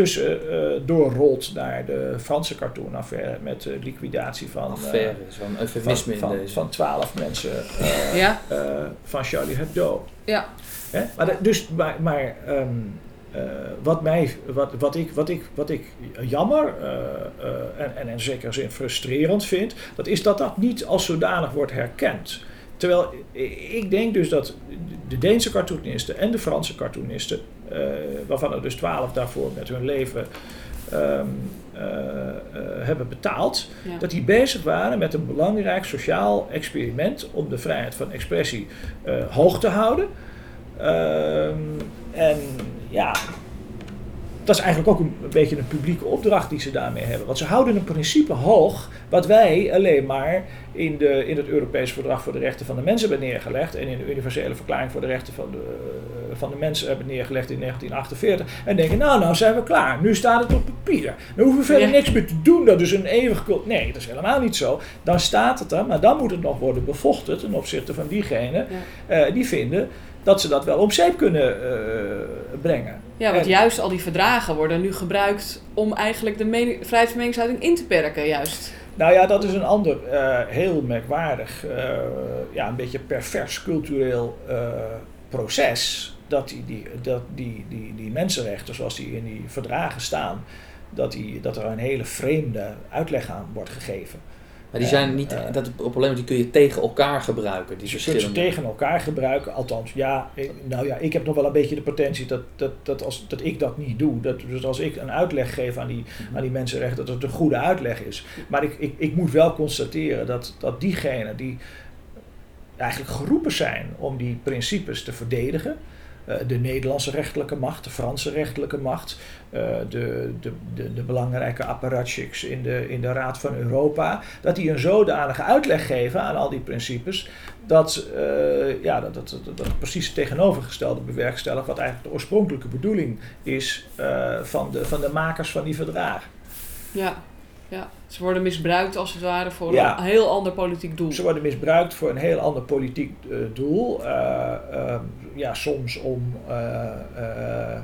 Speaker 3: tussen eh, doorrolt naar de Franse cartoon-affaire met de liquidatie van, eh,
Speaker 2: Affaire een eufemisme
Speaker 3: van,
Speaker 2: in
Speaker 3: van,
Speaker 2: deze.
Speaker 3: van twaalf mensen eh,
Speaker 1: Ja,
Speaker 3: eh, van Charlie Hebdo.
Speaker 1: ja,
Speaker 3: Hè? Maar, dus, maar, maar ehm, eh, wat, mij, wat, wat, ik, wat, ik, wat ik jammer eh, eh, en, en in zekere zin frustrerend vind, dat is dat dat niet als zodanig wordt herkend. Terwijl ik denk dus dat de Deense cartoonisten en de Franse cartoonisten, eh, waarvan er dus twaalf daarvoor met hun leven ehm, eh, eh, hebben betaald,
Speaker 1: ja.
Speaker 3: dat die bezig waren met een belangrijk sociaal experiment om de vrijheid van expressie eh, hoog te houden. Ehm, en ja, dat is eigenlijk ook een, een beetje een publieke opdracht die ze daarmee hebben. Want ze houden een principe hoog, wat wij alleen maar in, de, in het Europees Verdrag voor de Rechten van de Mens hebben neergelegd. En in de Universele Verklaring voor de Rechten van de, van de Mens hebben neergelegd in 1948. En denken, nou, nou zijn we klaar. Nu staat het op papier. Dan hoeven we verder niks meer te doen. Dat is een eeuwig cult. Nee, dat is helemaal niet zo. Dan staat het er, maar dan moet het nog worden bevochten ten opzichte van diegenen eh, die vinden dat ze dat wel op zeep kunnen eh, brengen.
Speaker 1: Ja, want
Speaker 3: En-
Speaker 1: juist al die verdragen worden nu gebruikt om eigenlijk de mening, vrijheid van meningsuiting in te perken, juist.
Speaker 3: Nou ja, dat is een ander eh, heel merkwaardig, eh, ja, een beetje pervers cultureel proces. Dat die, die, dat die, die, die mensenrechten, zoals die in die verdragen staan, dat, die, dat er een hele vreemde uitleg aan wordt gegeven.
Speaker 2: Maar die zijn niet, dat probleem die kun je tegen elkaar gebruiken, die
Speaker 3: je kunt ze tegen elkaar gebruiken. Althans, ja, ik- nou ja, ik heb nog wel een beetje de potentie dat, dat, dat, als, dat ik dat niet doe. Dat, dus als ik een uitleg geef aan die, aan die mensenrechten, dat het een goede uitleg is. Maar ik, ik, ik moet wel constateren dat, dat diegenen die eigenlijk geroepen zijn om die principes te verdedigen. eh, de Nederlandse rechterlijke macht, de Franse rechterlijke macht, de, de, de, de belangrijke apparatchiks in de, in de Raad van Europa, dat die een zodanige uitleg geven aan al die principes, dat, eh, ja, dat, dat, dat, dat precies het tegenovergestelde bewerkstelligt wat eigenlijk de oorspronkelijke bedoeling is eh, van, de, van de makers van die verdragen.
Speaker 1: Ja, ja. Ze worden misbruikt als het ware voor
Speaker 3: Ja.
Speaker 1: een heel ander politiek doel.
Speaker 3: Ze worden misbruikt voor een heel ander politiek eh, doel. Eh, eh, ja, soms om, eh, eh,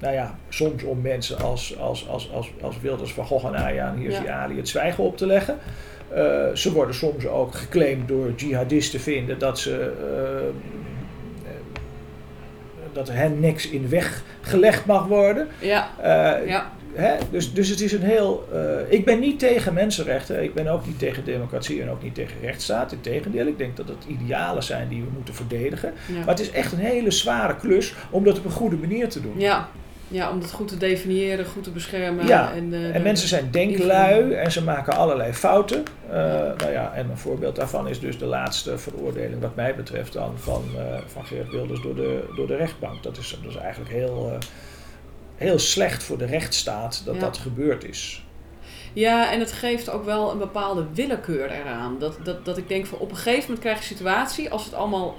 Speaker 3: nou ja, soms om mensen als, als, als, als, als Wilders van Gogh en Ayaan Hirsi
Speaker 1: Ja.
Speaker 3: Ali het zwijgen op te leggen. Eh, ze worden soms ook geclaimd door jihadisten vinden dat ze eh, eh, dat hen niks in de weg gelegd mag worden.
Speaker 1: Ja, ja,
Speaker 3: Hè? Dus, dus het is een heel. ik ben niet tegen mensenrechten. Ik ben ook niet tegen democratie en ook niet tegen rechtsstaat. Integendeel, ik denk dat het idealen zijn die we moeten verdedigen.
Speaker 1: ja.
Speaker 3: Maar het is echt een hele zware klus om dat op een goede manier te doen.
Speaker 1: ja. Ja, om dat goed te definiëren, goed te beschermen.
Speaker 3: Ja,
Speaker 1: En, eh,
Speaker 3: En mensen zijn denklui en ze maken allerlei fouten. Eh, nou ja, en een voorbeeld daarvan is dus de laatste veroordeling, wat mij betreft, dan van, eh, van Geert Wilders door de, door de rechtbank. Dat is, dat is eigenlijk heel, heel slecht voor de rechtsstaat dat
Speaker 1: Ja.
Speaker 3: dat gebeurd is.
Speaker 1: Ja, en het geeft ook wel een bepaalde willekeur eraan. Dat, dat, dat ik denk van op een gegeven moment krijg je een situatie, als het allemaal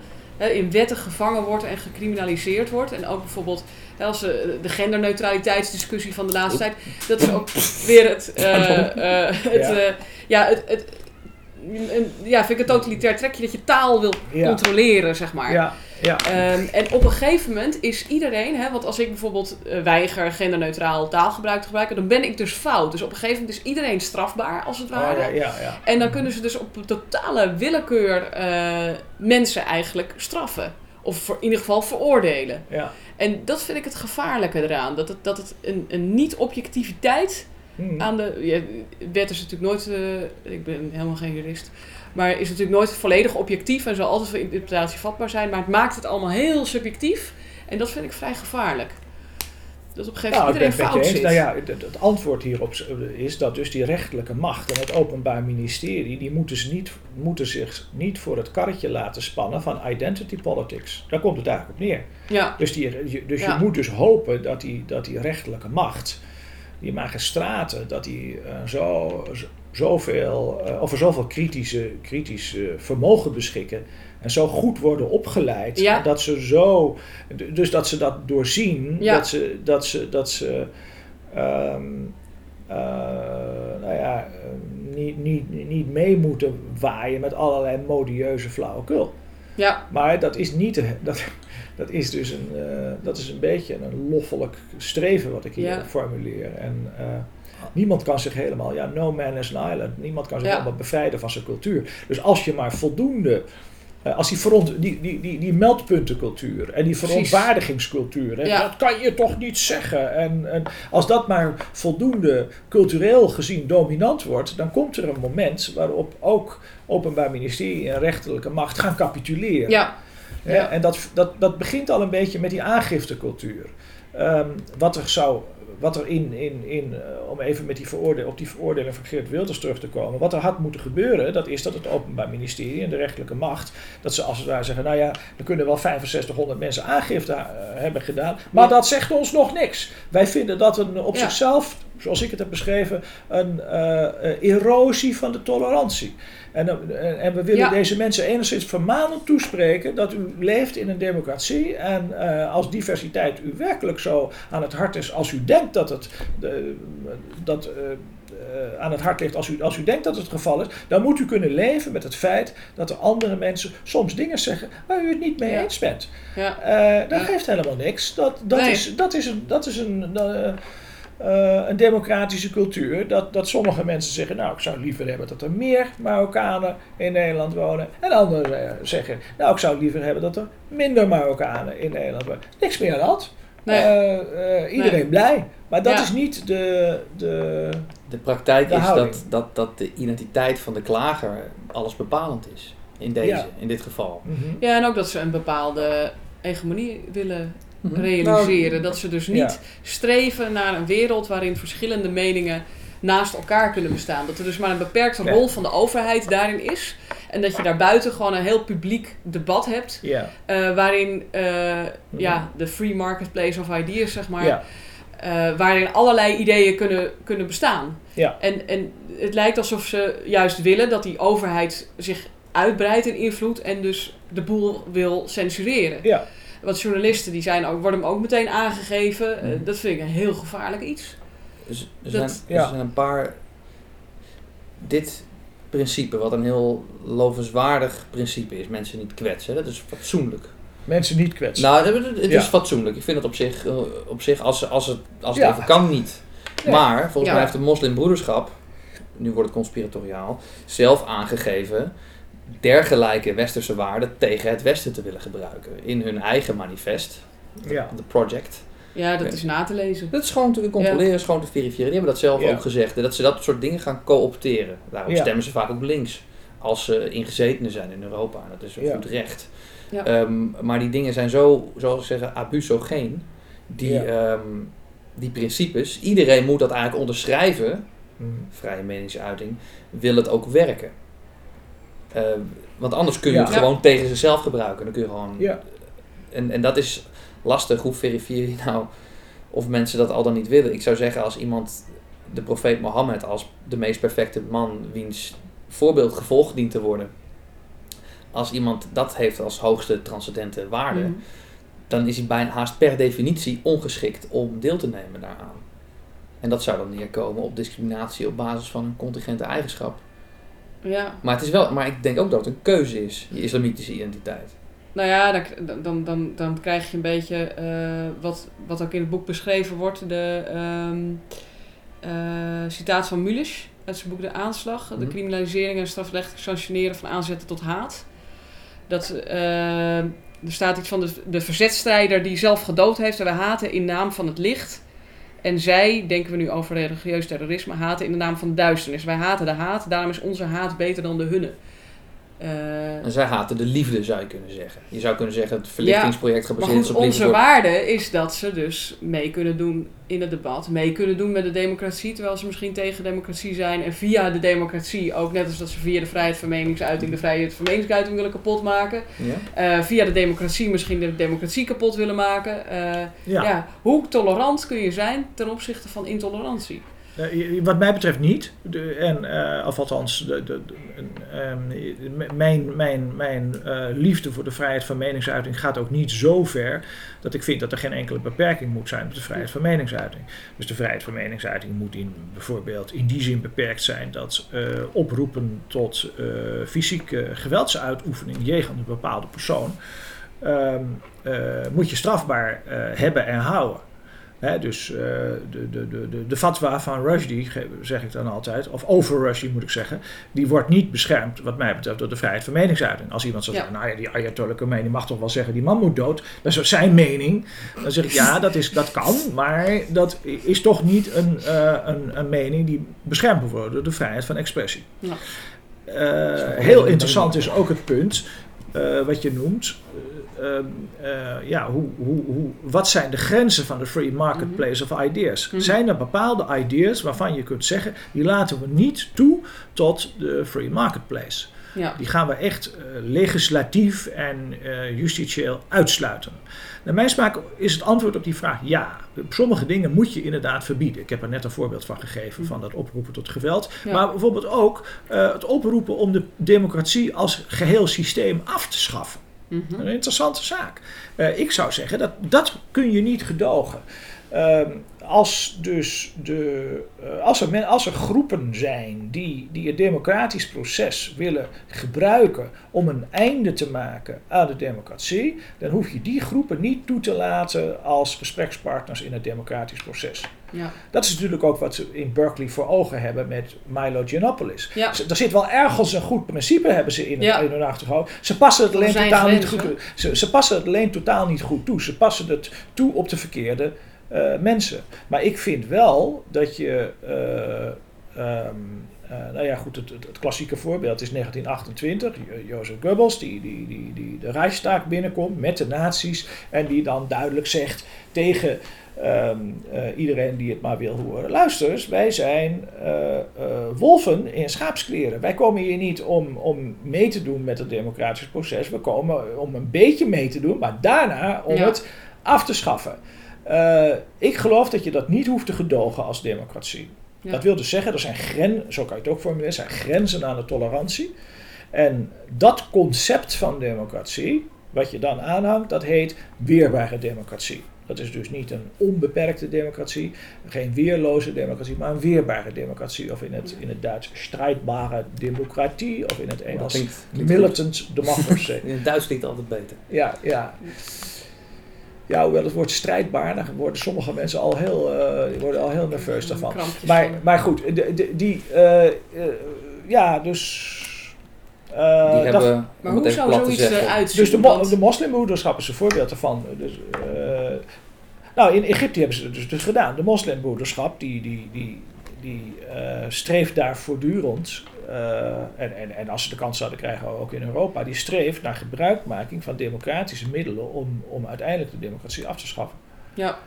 Speaker 1: in wetten gevangen wordt en gecriminaliseerd wordt. En ook bijvoorbeeld als, eh, de genderneutraliteitsdiscussie van de laatste tijd. Dat is ook weer het... eh, eh, het
Speaker 3: ja,
Speaker 1: het, het, een- ja, vind ik een totalitair trekje dat je taal wil
Speaker 3: Ja.
Speaker 1: controleren, zeg maar.
Speaker 3: Ja, ja.
Speaker 1: Ehm, en op een gegeven moment is iedereen, hè, want als ik bijvoorbeeld eh, weiger genderneutraal taalgebruik te gebruiken, dan ben ik dus fout. Dus op een gegeven moment is iedereen strafbaar, als het ware.
Speaker 3: Oh, ja, ja, ja.
Speaker 1: En dan kunnen ze dus op totale willekeur eh, mensen eigenlijk straffen. Of voor, in ieder geval veroordelen.
Speaker 3: ja.
Speaker 1: En dat vind ik het gevaarlijke eraan. Dat het, dat het een, een niet-objectiviteit
Speaker 3: Hm.
Speaker 1: aan de. Ja, wet is natuurlijk nooit. eh, ik ben helemaal geen jurist. Maar is natuurlijk nooit volledig objectief en zal altijd voor interpretatie vatbaar zijn. Maar het maakt het allemaal heel subjectief. En dat vind ik vrij gevaarlijk. Dat op een gegeven
Speaker 3: Nou,
Speaker 1: moment
Speaker 3: ben
Speaker 1: iedereen fout zit.
Speaker 3: Nou ja, het, het antwoord hierop is dat dus die rechterlijke macht en het openbaar ministerie, die moeten, ze niet, moeten zich niet voor het karretje laten spannen van identity politics. Daar komt het eigenlijk op neer.
Speaker 1: Ja,
Speaker 3: Dus, die, je- dus
Speaker 1: Ja.
Speaker 3: je moet dus hopen dat die, dat die rechterlijke macht, die magistraten, dat die eh, zo, zo- zoveel, eh, over zoveel kritische, kritisch eh, vermogen beschikken en zo goed worden opgeleid,
Speaker 1: Ja.
Speaker 3: dat ze zo, dus dat ze dat doorzien,
Speaker 1: Ja.
Speaker 3: dat ze, dat ze, dat ze ehm, eh, nou ja, eh, niet, niet, niet mee moeten waaien met allerlei modieuze flauwekul.
Speaker 1: ja,
Speaker 3: Maar dat is niet, dat, dat is dus een, eh, dat is een beetje een loffelijk streven wat ik hier
Speaker 1: Ja.
Speaker 3: formuleer. En eh, niemand kan zich helemaal, ja, no man is an island. Niemand kan zich
Speaker 1: Ja.
Speaker 3: helemaal bevrijden van zijn cultuur. Dus als je maar voldoende, eh, als die, front, die, die, die, die meldpuntencultuur en die verontwaardigingscultuur, hè,
Speaker 1: Ja.
Speaker 3: dat kan je toch niet zeggen. En, en als dat maar voldoende cultureel gezien dominant wordt, dan komt er een moment waarop ook Openbaar Ministerie en rechterlijke macht gaan capituleren.
Speaker 1: ja, Ja.
Speaker 3: En dat, dat, dat begint al een beetje met die aangiftecultuur. Ehm, wat er zou, wat er in, in, in eh, om even met die veroordeel, op die veroordeling van Geert Wilders terug te komen, wat er had moeten gebeuren, dat is dat het Openbaar Ministerie en de rechterlijke macht, dat ze als het ware zeggen, nou ja, er kunnen wel 6500 mensen aangifte eh, hebben gedaan, maar
Speaker 1: Ja.
Speaker 3: dat zegt ons nog niks. Wij vinden dat een op
Speaker 1: Ja.
Speaker 3: zichzelf, zoals ik het heb beschreven, een eh, erosie van de tolerantie. En, eh, en we willen
Speaker 1: Ja.
Speaker 3: deze mensen enigszins vermanend toespreken dat u leeft in een democratie. En eh, als diversiteit u werkelijk zo aan het hart is, als u denkt dat het, de, dat, eh, aan het hart ligt, als u, als u denkt dat het geval is, dan moet u kunnen leven met het feit dat er andere mensen soms dingen zeggen waar u het niet mee
Speaker 1: Ja.
Speaker 3: eens bent.
Speaker 1: ja.
Speaker 3: Dat geeft helemaal niks. Dat, dat,
Speaker 1: Nee.
Speaker 3: is, dat is een, dat is een, eh, een democratische cultuur. Dat, dat sommige mensen zeggen, nou ik zou liever hebben dat er meer Marokkanen in Nederland wonen. En anderen eh, zeggen, nou ik zou liever hebben dat er minder Marokkanen in Nederland wonen. Niks meer aan de hand.
Speaker 1: Nee.
Speaker 3: Eh, eh, iedereen
Speaker 1: Nee.
Speaker 3: blij. Maar dat
Speaker 1: Ja.
Speaker 3: is niet de... de
Speaker 2: De praktijk
Speaker 3: De
Speaker 2: is
Speaker 3: houding.
Speaker 2: dat, dat, dat de identiteit van de klager alles bepalend is. In deze,
Speaker 3: Ja.
Speaker 2: in dit geval.
Speaker 3: Mhm.
Speaker 1: ja, en ook dat ze een bepaalde hegemonie willen. Realiseren.
Speaker 3: Nou,
Speaker 1: dat ze dus niet
Speaker 3: ja.
Speaker 1: streven naar een wereld waarin verschillende meningen naast elkaar kunnen bestaan. Dat er dus maar een beperkte rol van de overheid daarin is. En dat je daarbuiten gewoon een heel publiek debat hebt. Eh, waarin eh, ja, de free marketplace of ideas, zeg maar. Eh, waarin allerlei ideeën kunnen, kunnen bestaan.
Speaker 3: Ja.
Speaker 1: En, en het lijkt alsof ze juist willen dat die overheid zich uitbreidt in invloed en dus de boel wil censureren.
Speaker 3: Ja.
Speaker 1: Want journalisten die zijn ook, worden hem ook meteen aangegeven. Eh,
Speaker 3: Mhm.
Speaker 1: dat vind ik een heel gevaarlijk iets.
Speaker 2: Dus er,
Speaker 1: Dat-
Speaker 2: zijn,
Speaker 3: ja.
Speaker 2: er zijn een paar. Dit principe, wat een heel lovenswaardig principe is, mensen niet kwetsen, dat is fatsoenlijk.
Speaker 3: Mensen niet kwetsen.
Speaker 2: Nou, het het is
Speaker 3: Ja.
Speaker 2: fatsoenlijk. Ik vind het op zich, eh, op zich als, als het, als het
Speaker 3: Ja.
Speaker 2: even kan, niet.
Speaker 3: Nee.
Speaker 2: Maar volgens
Speaker 1: Ja.
Speaker 2: mij heeft de moslimbroederschap, nu wordt het conspiratoriaal, zelf aangegeven dergelijke westerse waarden tegen het westen te willen gebruiken. In hun eigen manifest,
Speaker 3: ja.
Speaker 2: de project.
Speaker 1: Ja, dat is na te lezen.
Speaker 2: Dat is gewoon te controleren, is gewoon te verifiëren. Die hebben dat zelf
Speaker 3: Ja.
Speaker 2: ook gezegd. Dat ze dat soort dingen gaan co-opteren. Daarom
Speaker 3: Ja.
Speaker 2: stemmen ze vaak ook links. Als ze ingezetenen zijn in Europa. Dat is een
Speaker 3: Ja.
Speaker 2: goed recht.
Speaker 1: Ja.
Speaker 2: Ehm, maar die dingen zijn zo, zoals ik zeg, abusogeen. Die,
Speaker 3: Ja.
Speaker 2: ehm, die principes, iedereen moet dat eigenlijk onderschrijven.
Speaker 3: Mhm.
Speaker 2: Vrije meningsuiting. Wil het ook werken. Ehm, want anders kun je
Speaker 3: Ja.
Speaker 2: het gewoon tegen zichzelf gebruiken. Dan kun je gewoon
Speaker 3: Ja.
Speaker 2: en, en dat is lastig. Hoe verifieer je nou of mensen dat al dan niet willen? Ik zou zeggen, als iemand de profeet Mohammed als de meest perfecte man, wiens voorbeeld gevolgd dient te worden, als iemand dat heeft als hoogste transcendente waarde,
Speaker 1: Mhm.
Speaker 2: dan is hij bijna haast per definitie ongeschikt om deel te nemen daaraan. En dat zou dan neerkomen op discriminatie op basis van een contingente eigenschap.
Speaker 1: Ja,
Speaker 2: Maar, het is wel, maar ik denk ook dat het een keuze is, je islamitische identiteit.
Speaker 1: nou ja, dan, dan, dan, dan krijg je een beetje eh, wat, wat ook in het boek beschreven wordt. De ehm eh, citaat van Mulisch uit zijn boek De Aanslag. De
Speaker 2: Mhm.
Speaker 1: criminalisering en strafrechtelijk sanctioneren van aanzetten tot haat. Dat, eh, er staat iets van de, de verzetstrijder die zelf gedood heeft. En we haten in naam van het licht. En zij, denken we nu over religieus terrorisme, haten in de naam van duisternis. Wij haten de haat, daarom is onze haat beter dan de hunne. Eh,
Speaker 2: En zij haten de liefde, zou je kunnen zeggen. Je zou kunnen zeggen, het verlichtingsproject gebaseerd is op liefde.
Speaker 1: onze waarde is dat ze dus mee kunnen doen in het debat. Mee kunnen doen met de democratie, terwijl ze misschien tegen democratie zijn. En via de democratie, ook net als dat ze via de vrijheid van meningsuiting de vrijheid van meningsuiting willen kapotmaken.
Speaker 2: Ja?
Speaker 1: Eh, via de democratie misschien de democratie kapot willen maken. Eh,
Speaker 3: Ja.
Speaker 1: ja. hoe tolerant kun je zijn ten opzichte van intolerantie?
Speaker 3: Eh, wat mij betreft niet. En, eh, of althans, de, de, ehm, mijn, mijn, mijn eh, liefde voor de vrijheid van meningsuiting gaat ook niet zo ver dat ik vind dat er geen enkele beperking moet zijn op de vrijheid van meningsuiting. Dus de vrijheid van meningsuiting moet in, bijvoorbeeld in die zin beperkt zijn dat oproepen tot fysieke geweldsuitoefening jegens een bepaalde persoon ehm, eh, moet je strafbaar hebben en houden. Hè, dus eh, de, de, de, de, de fatwa van Rushdie, zeg ik dan altijd, of over Rushdie moet ik zeggen, die wordt niet beschermd, wat mij betreft, door de vrijheid van meningsuiting. Als iemand zou
Speaker 1: Ja.
Speaker 3: zeggen, nou ja, die Ayatollah Khomeini mag toch wel zeggen, die man moet dood, dat is zijn mening. Dan zeg ik, ja, dat, is, dat kan, maar dat is toch niet een, eh, een, een mening die beschermd moet worden door de vrijheid van expressie.
Speaker 1: Ja.
Speaker 3: Eh, heel interessant is ook het punt eh, wat je noemt. Eh, ehm, eh, ja, hoe, hoe, hoe, wat zijn de grenzen van de free marketplace of ideas?
Speaker 1: Mhm.
Speaker 3: Zijn er bepaalde ideas waarvan je kunt zeggen, die laten we niet toe tot de free marketplace?
Speaker 1: Ja.
Speaker 3: Die gaan we echt eh, legislatief en eh, justitieel uitsluiten. Naar mijn smaak is het antwoord op die vraag ja. Sommige dingen moet je inderdaad verbieden. Ik heb er net een voorbeeld van gegeven van dat oproepen tot geweld.
Speaker 1: Ja.
Speaker 3: Maar bijvoorbeeld ook het oproepen om de democratie als geheel systeem af te schaffen.
Speaker 1: Mhm.
Speaker 3: Een interessante zaak. Eh, ik zou zeggen dat dat kun je niet gedogen. Ehm, als, dus de, eh, als, er als er groepen zijn die, die het democratisch proces willen gebruiken om een einde te maken aan de democratie, dan hoef je die groepen niet toe te laten als gesprekspartners in het democratisch proces.
Speaker 1: Ja.
Speaker 3: Dat is natuurlijk ook wat ze in Berkeley voor ogen hebben met Milo.
Speaker 1: Ja.
Speaker 3: Ze- Er zit wel ergens een goed principe, hebben ze in, het,
Speaker 1: Ja.
Speaker 3: in hun achterhoofd. Ze passen het alleen totaal niet goed toe. Ze, ze passen het alleen totaal niet goed toe. Ze passen het toe op de verkeerde eh, mensen. Maar ik vind wel dat je. eh, ehm, eh, nou ja, goed, het, het, het klassieke voorbeeld is 1928. Jo- Jozef Goebbels, die, die, die, die de Reichstag binnenkomt met de nazi's. En die dan duidelijk zegt tegen ehm, eh, iedereen die het maar wil horen. Luister eens, wij zijn eh, eh, wolven in schaapskleren. Wij komen hier niet om, om mee te doen met het democratisch proces. We komen om een beetje mee te doen, maar daarna om
Speaker 1: Ja.
Speaker 3: het af te schaffen. Ik geloof dat je dat niet hoeft te gedogen als democratie.
Speaker 1: Ja.
Speaker 3: Dat wil dus zeggen, er zijn grenzen, zo kan je het ook formuleren, er zijn grenzen aan de tolerantie. En dat concept van democratie, wat je dan aanhangt, dat heet weerbare democratie. Dat is dus niet een onbeperkte democratie, geen weerloze democratie, maar een weerbare democratie. Of in het, in het Duits strijdbare democratie, of in het Engels
Speaker 2: klinkt- klinkt goed.
Speaker 3: militant democracy.
Speaker 2: In het Duits klinkt het altijd beter.
Speaker 3: Ja, ja. Ja, hoewel het woord strijdbaar, daar worden sommige mensen al heel, eh, die worden al heel nerveus daarvan. Maar,
Speaker 1: van.
Speaker 3: maar goed, de, de- die, eh, eh, ja, dus... eh,
Speaker 2: Die
Speaker 3: dat-
Speaker 2: hebben,
Speaker 1: Maar hoe zou zoiets eruit zien?
Speaker 3: dus de, mo- de moslimbroederschap is een voorbeeld ervan. Dus, eh, nou, in Egypte hebben ze het dus, dus gedaan. De moslimbroederschap, die, die, die, die eh, streeft daar voortdurend, eh, en, en, en als ze de kans zouden krijgen ook in Europa, die streeft naar gebruikmaking van democratische middelen om, om uiteindelijk de democratie af te schaffen.
Speaker 1: ja.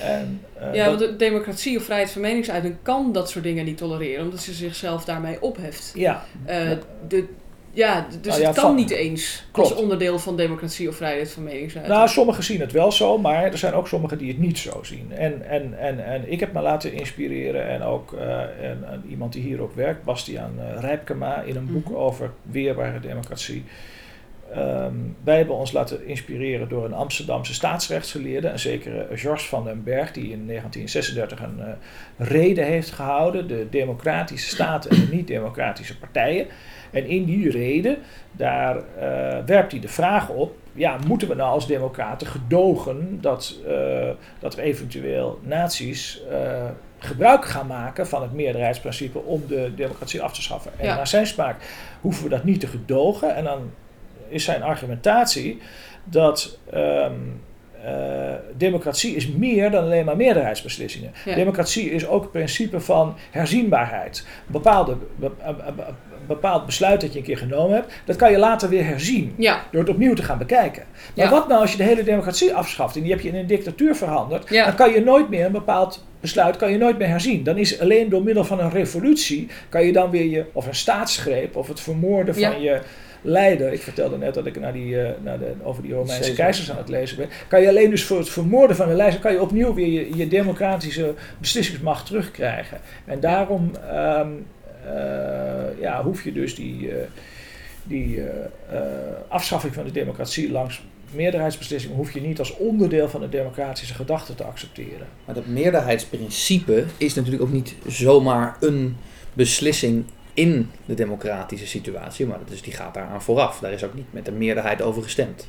Speaker 3: En, eh,
Speaker 1: ja,
Speaker 3: dat-
Speaker 1: want de democratie of vrijheid van meningsuiting kan dat soort dingen niet tolereren, omdat ze zichzelf daarmee opheft.
Speaker 3: ja,
Speaker 1: Eh,
Speaker 3: Ja.
Speaker 1: de, ja, dus
Speaker 3: Nou ja,
Speaker 1: het kan
Speaker 3: van-
Speaker 1: niet eens
Speaker 3: Klopt.
Speaker 1: als onderdeel van democratie of vrijheid van meningsuiting.
Speaker 3: Nou, sommigen zien het wel zo, maar er zijn ook sommigen die het niet zo zien. En, en, en, en ik heb me laten inspireren en ook eh, en, en iemand die hier ook werkt, Bastiaan uh, Rijpkema, in een boek
Speaker 1: Mhm.
Speaker 3: over weerbare democratie. Ehm, wij hebben ons laten inspireren door een Amsterdamse staatsrechtsgeleerde, een zekere Georges van den Berg, die in 1936 een eh, reden heeft gehouden, de democratische staten en de niet-democratische partijen. En in die reden, daar eh, werpt hij de vraag op, ja, moeten we nou als democraten gedogen dat, eh, dat er eventueel naties gebruik gaan maken van het meerderheidsprincipe om de democratie af te schaffen. En
Speaker 1: Ja.
Speaker 3: naar zijn smaak hoeven we dat niet te gedogen. En dan is zijn argumentatie dat ehm, eh, democratie is meer dan alleen maar meerderheidsbeslissingen.
Speaker 1: Ja.
Speaker 3: Democratie is ook het principe van herzienbaarheid. Een bepaalde, be- een- een bepaald besluit dat je een keer genomen hebt, dat kan je later weer herzien.
Speaker 1: Ja,
Speaker 3: Door het opnieuw te gaan bekijken. Maar
Speaker 1: Ja.
Speaker 3: wat nou als je de hele democratie afschaft en die heb je in een dictatuur veranderd, dan kan je nooit meer een bepaald besluit kan je nooit meer herzien. Dan is alleen door middel van een revolutie kan je dan weer je, of een staatsgreep of het vermoorden van je leider. Ik vertelde net dat ik naar die, eh, naar de, over die Romeinse keizers aan het lezen ben. Kan je alleen dus voor het vermoorden van een leider, kan je opnieuw weer je, je democratische beslissingsmacht terugkrijgen. En daarom ehm, eh, ja, hoef je dus die, eh, die afschaffing van de democratie langs meerderheidsbeslissingen hoef je niet als onderdeel van de democratische gedachte te accepteren.
Speaker 2: Maar dat meerderheidsprincipe is natuurlijk ook niet zomaar een beslissing in de democratische situatie, maar dat is, die gaat daaraan vooraf. Daar is ook niet met de meerderheid over gestemd.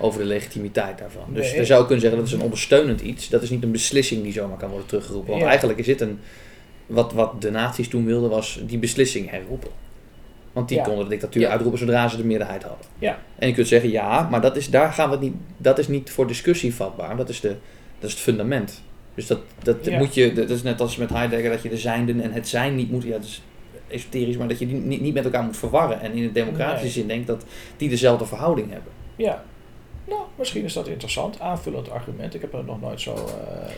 Speaker 2: Over de legitimiteit daarvan. Dus
Speaker 3: Nee.
Speaker 2: je zou kunnen zeggen dat is een ondersteunend iets. Dat is niet een beslissing die zomaar kan worden teruggeroepen. Want
Speaker 3: Ja.
Speaker 2: eigenlijk is dit een. Wat, wat de nazi's toen wilden was die beslissing herroepen. Want die
Speaker 3: Ja.
Speaker 2: konden de dictatuur
Speaker 1: Ja.
Speaker 2: uitroepen zodra ze de meerderheid hadden.
Speaker 3: Ja.
Speaker 2: En je kunt zeggen ja, maar dat is, daar gaan we het niet, dat is niet voor discussie vatbaar. Dat is, de, dat is het fundament. Dus dat, dat
Speaker 3: Ja.
Speaker 2: moet je, dat is net als met Heidegger dat je de zijnden en het zijn niet moet, ja, dat is esoterisch, maar dat je die niet, niet met elkaar moet verwarren. En in de democratische
Speaker 3: Nee.
Speaker 2: zin denkt dat die dezelfde verhouding hebben.
Speaker 3: Ja, nou, misschien is dat interessant, aanvullend argument. Ik heb er nog nooit zo eh,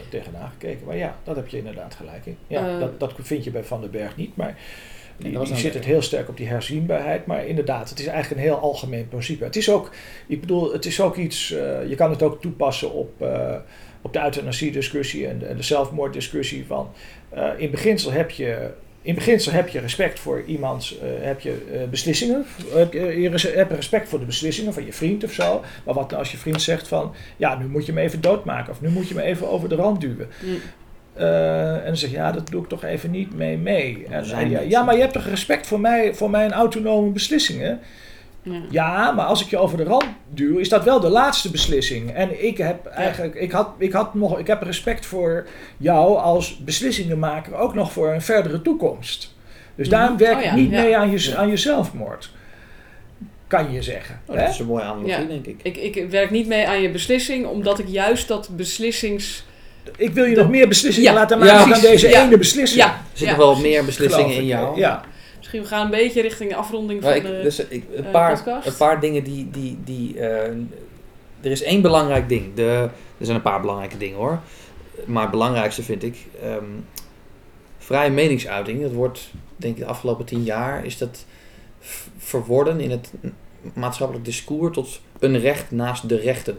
Speaker 3: tegenaan gekeken. Maar ja, dat heb je inderdaad gelijk in. Ja,
Speaker 1: Eh.
Speaker 3: dat, dat vind je bij Van den Berg niet, maar die,
Speaker 2: een-
Speaker 3: zit het heel sterk op die herzienbaarheid. Maar inderdaad, het is eigenlijk een heel algemeen principe. Het is ook, ik bedoel, het is ook iets, eh, je kan het ook toepassen op, eh, op de euthanasie-discussie en de, en de zelfmoorddiscussie. Van, eh, in beginsel heb je... In beginsel heb je respect voor iemands eh, heb je, eh, beslissingen. Heb je, hebt respect voor de beslissingen van je vriend of zo. Maar wat als je vriend zegt van... Ja, nu moet je me even doodmaken. Of nu moet je me even over de rand duwen.
Speaker 1: Mm.
Speaker 3: Eh, en dan zeg je, ja, dat doe ik toch even niet mee mee. En, ja, ja, maar je hebt toch respect voor, mij, voor mijn autonome beslissingen?
Speaker 1: Ja.
Speaker 3: Ja, maar als ik je over de rand duw, is dat wel de laatste beslissing. En ik heb eigenlijk, ik had, ik had nog, ik heb respect voor jou als beslissingenmaker ook nog voor een verdere toekomst. Dus
Speaker 1: Mhm.
Speaker 3: daarom werk
Speaker 1: Oh
Speaker 3: ik
Speaker 1: ja,
Speaker 3: niet
Speaker 1: ja.
Speaker 3: mee aan je, aan je zelfmoord. Kan je zeggen.
Speaker 2: Oh,
Speaker 3: hè?
Speaker 2: dat is een mooie analogie,
Speaker 1: Ja.
Speaker 2: denk ik.
Speaker 1: Ik, ik werk niet mee aan je beslissing, omdat ik juist dat beslissings...
Speaker 3: Ik wil je
Speaker 1: Dat-
Speaker 3: nog meer beslissingen
Speaker 1: Ja,
Speaker 3: laten
Speaker 2: ja,
Speaker 3: maken dan
Speaker 2: precies.
Speaker 3: deze
Speaker 1: Ja.
Speaker 3: ene beslissing.
Speaker 1: Ja,
Speaker 2: Er zitten
Speaker 1: ja,
Speaker 2: wel meer beslissingen in jou.
Speaker 3: Ja.
Speaker 1: Misschien we gaan een beetje richting de afronding
Speaker 2: Maar
Speaker 1: van
Speaker 2: ik,
Speaker 1: de...
Speaker 2: dus ik, een,
Speaker 1: eh,
Speaker 2: paar,
Speaker 1: podcast?
Speaker 2: een paar dingen die. die, die eh, er is één belangrijk ding. De, er zijn een paar belangrijke dingen hoor. Maar het belangrijkste vind ik. ehm, vrije meningsuiting. Dat wordt, denk ik, de afgelopen tien jaar. Is dat verworden in het maatschappelijk discours tot een recht naast de rechten.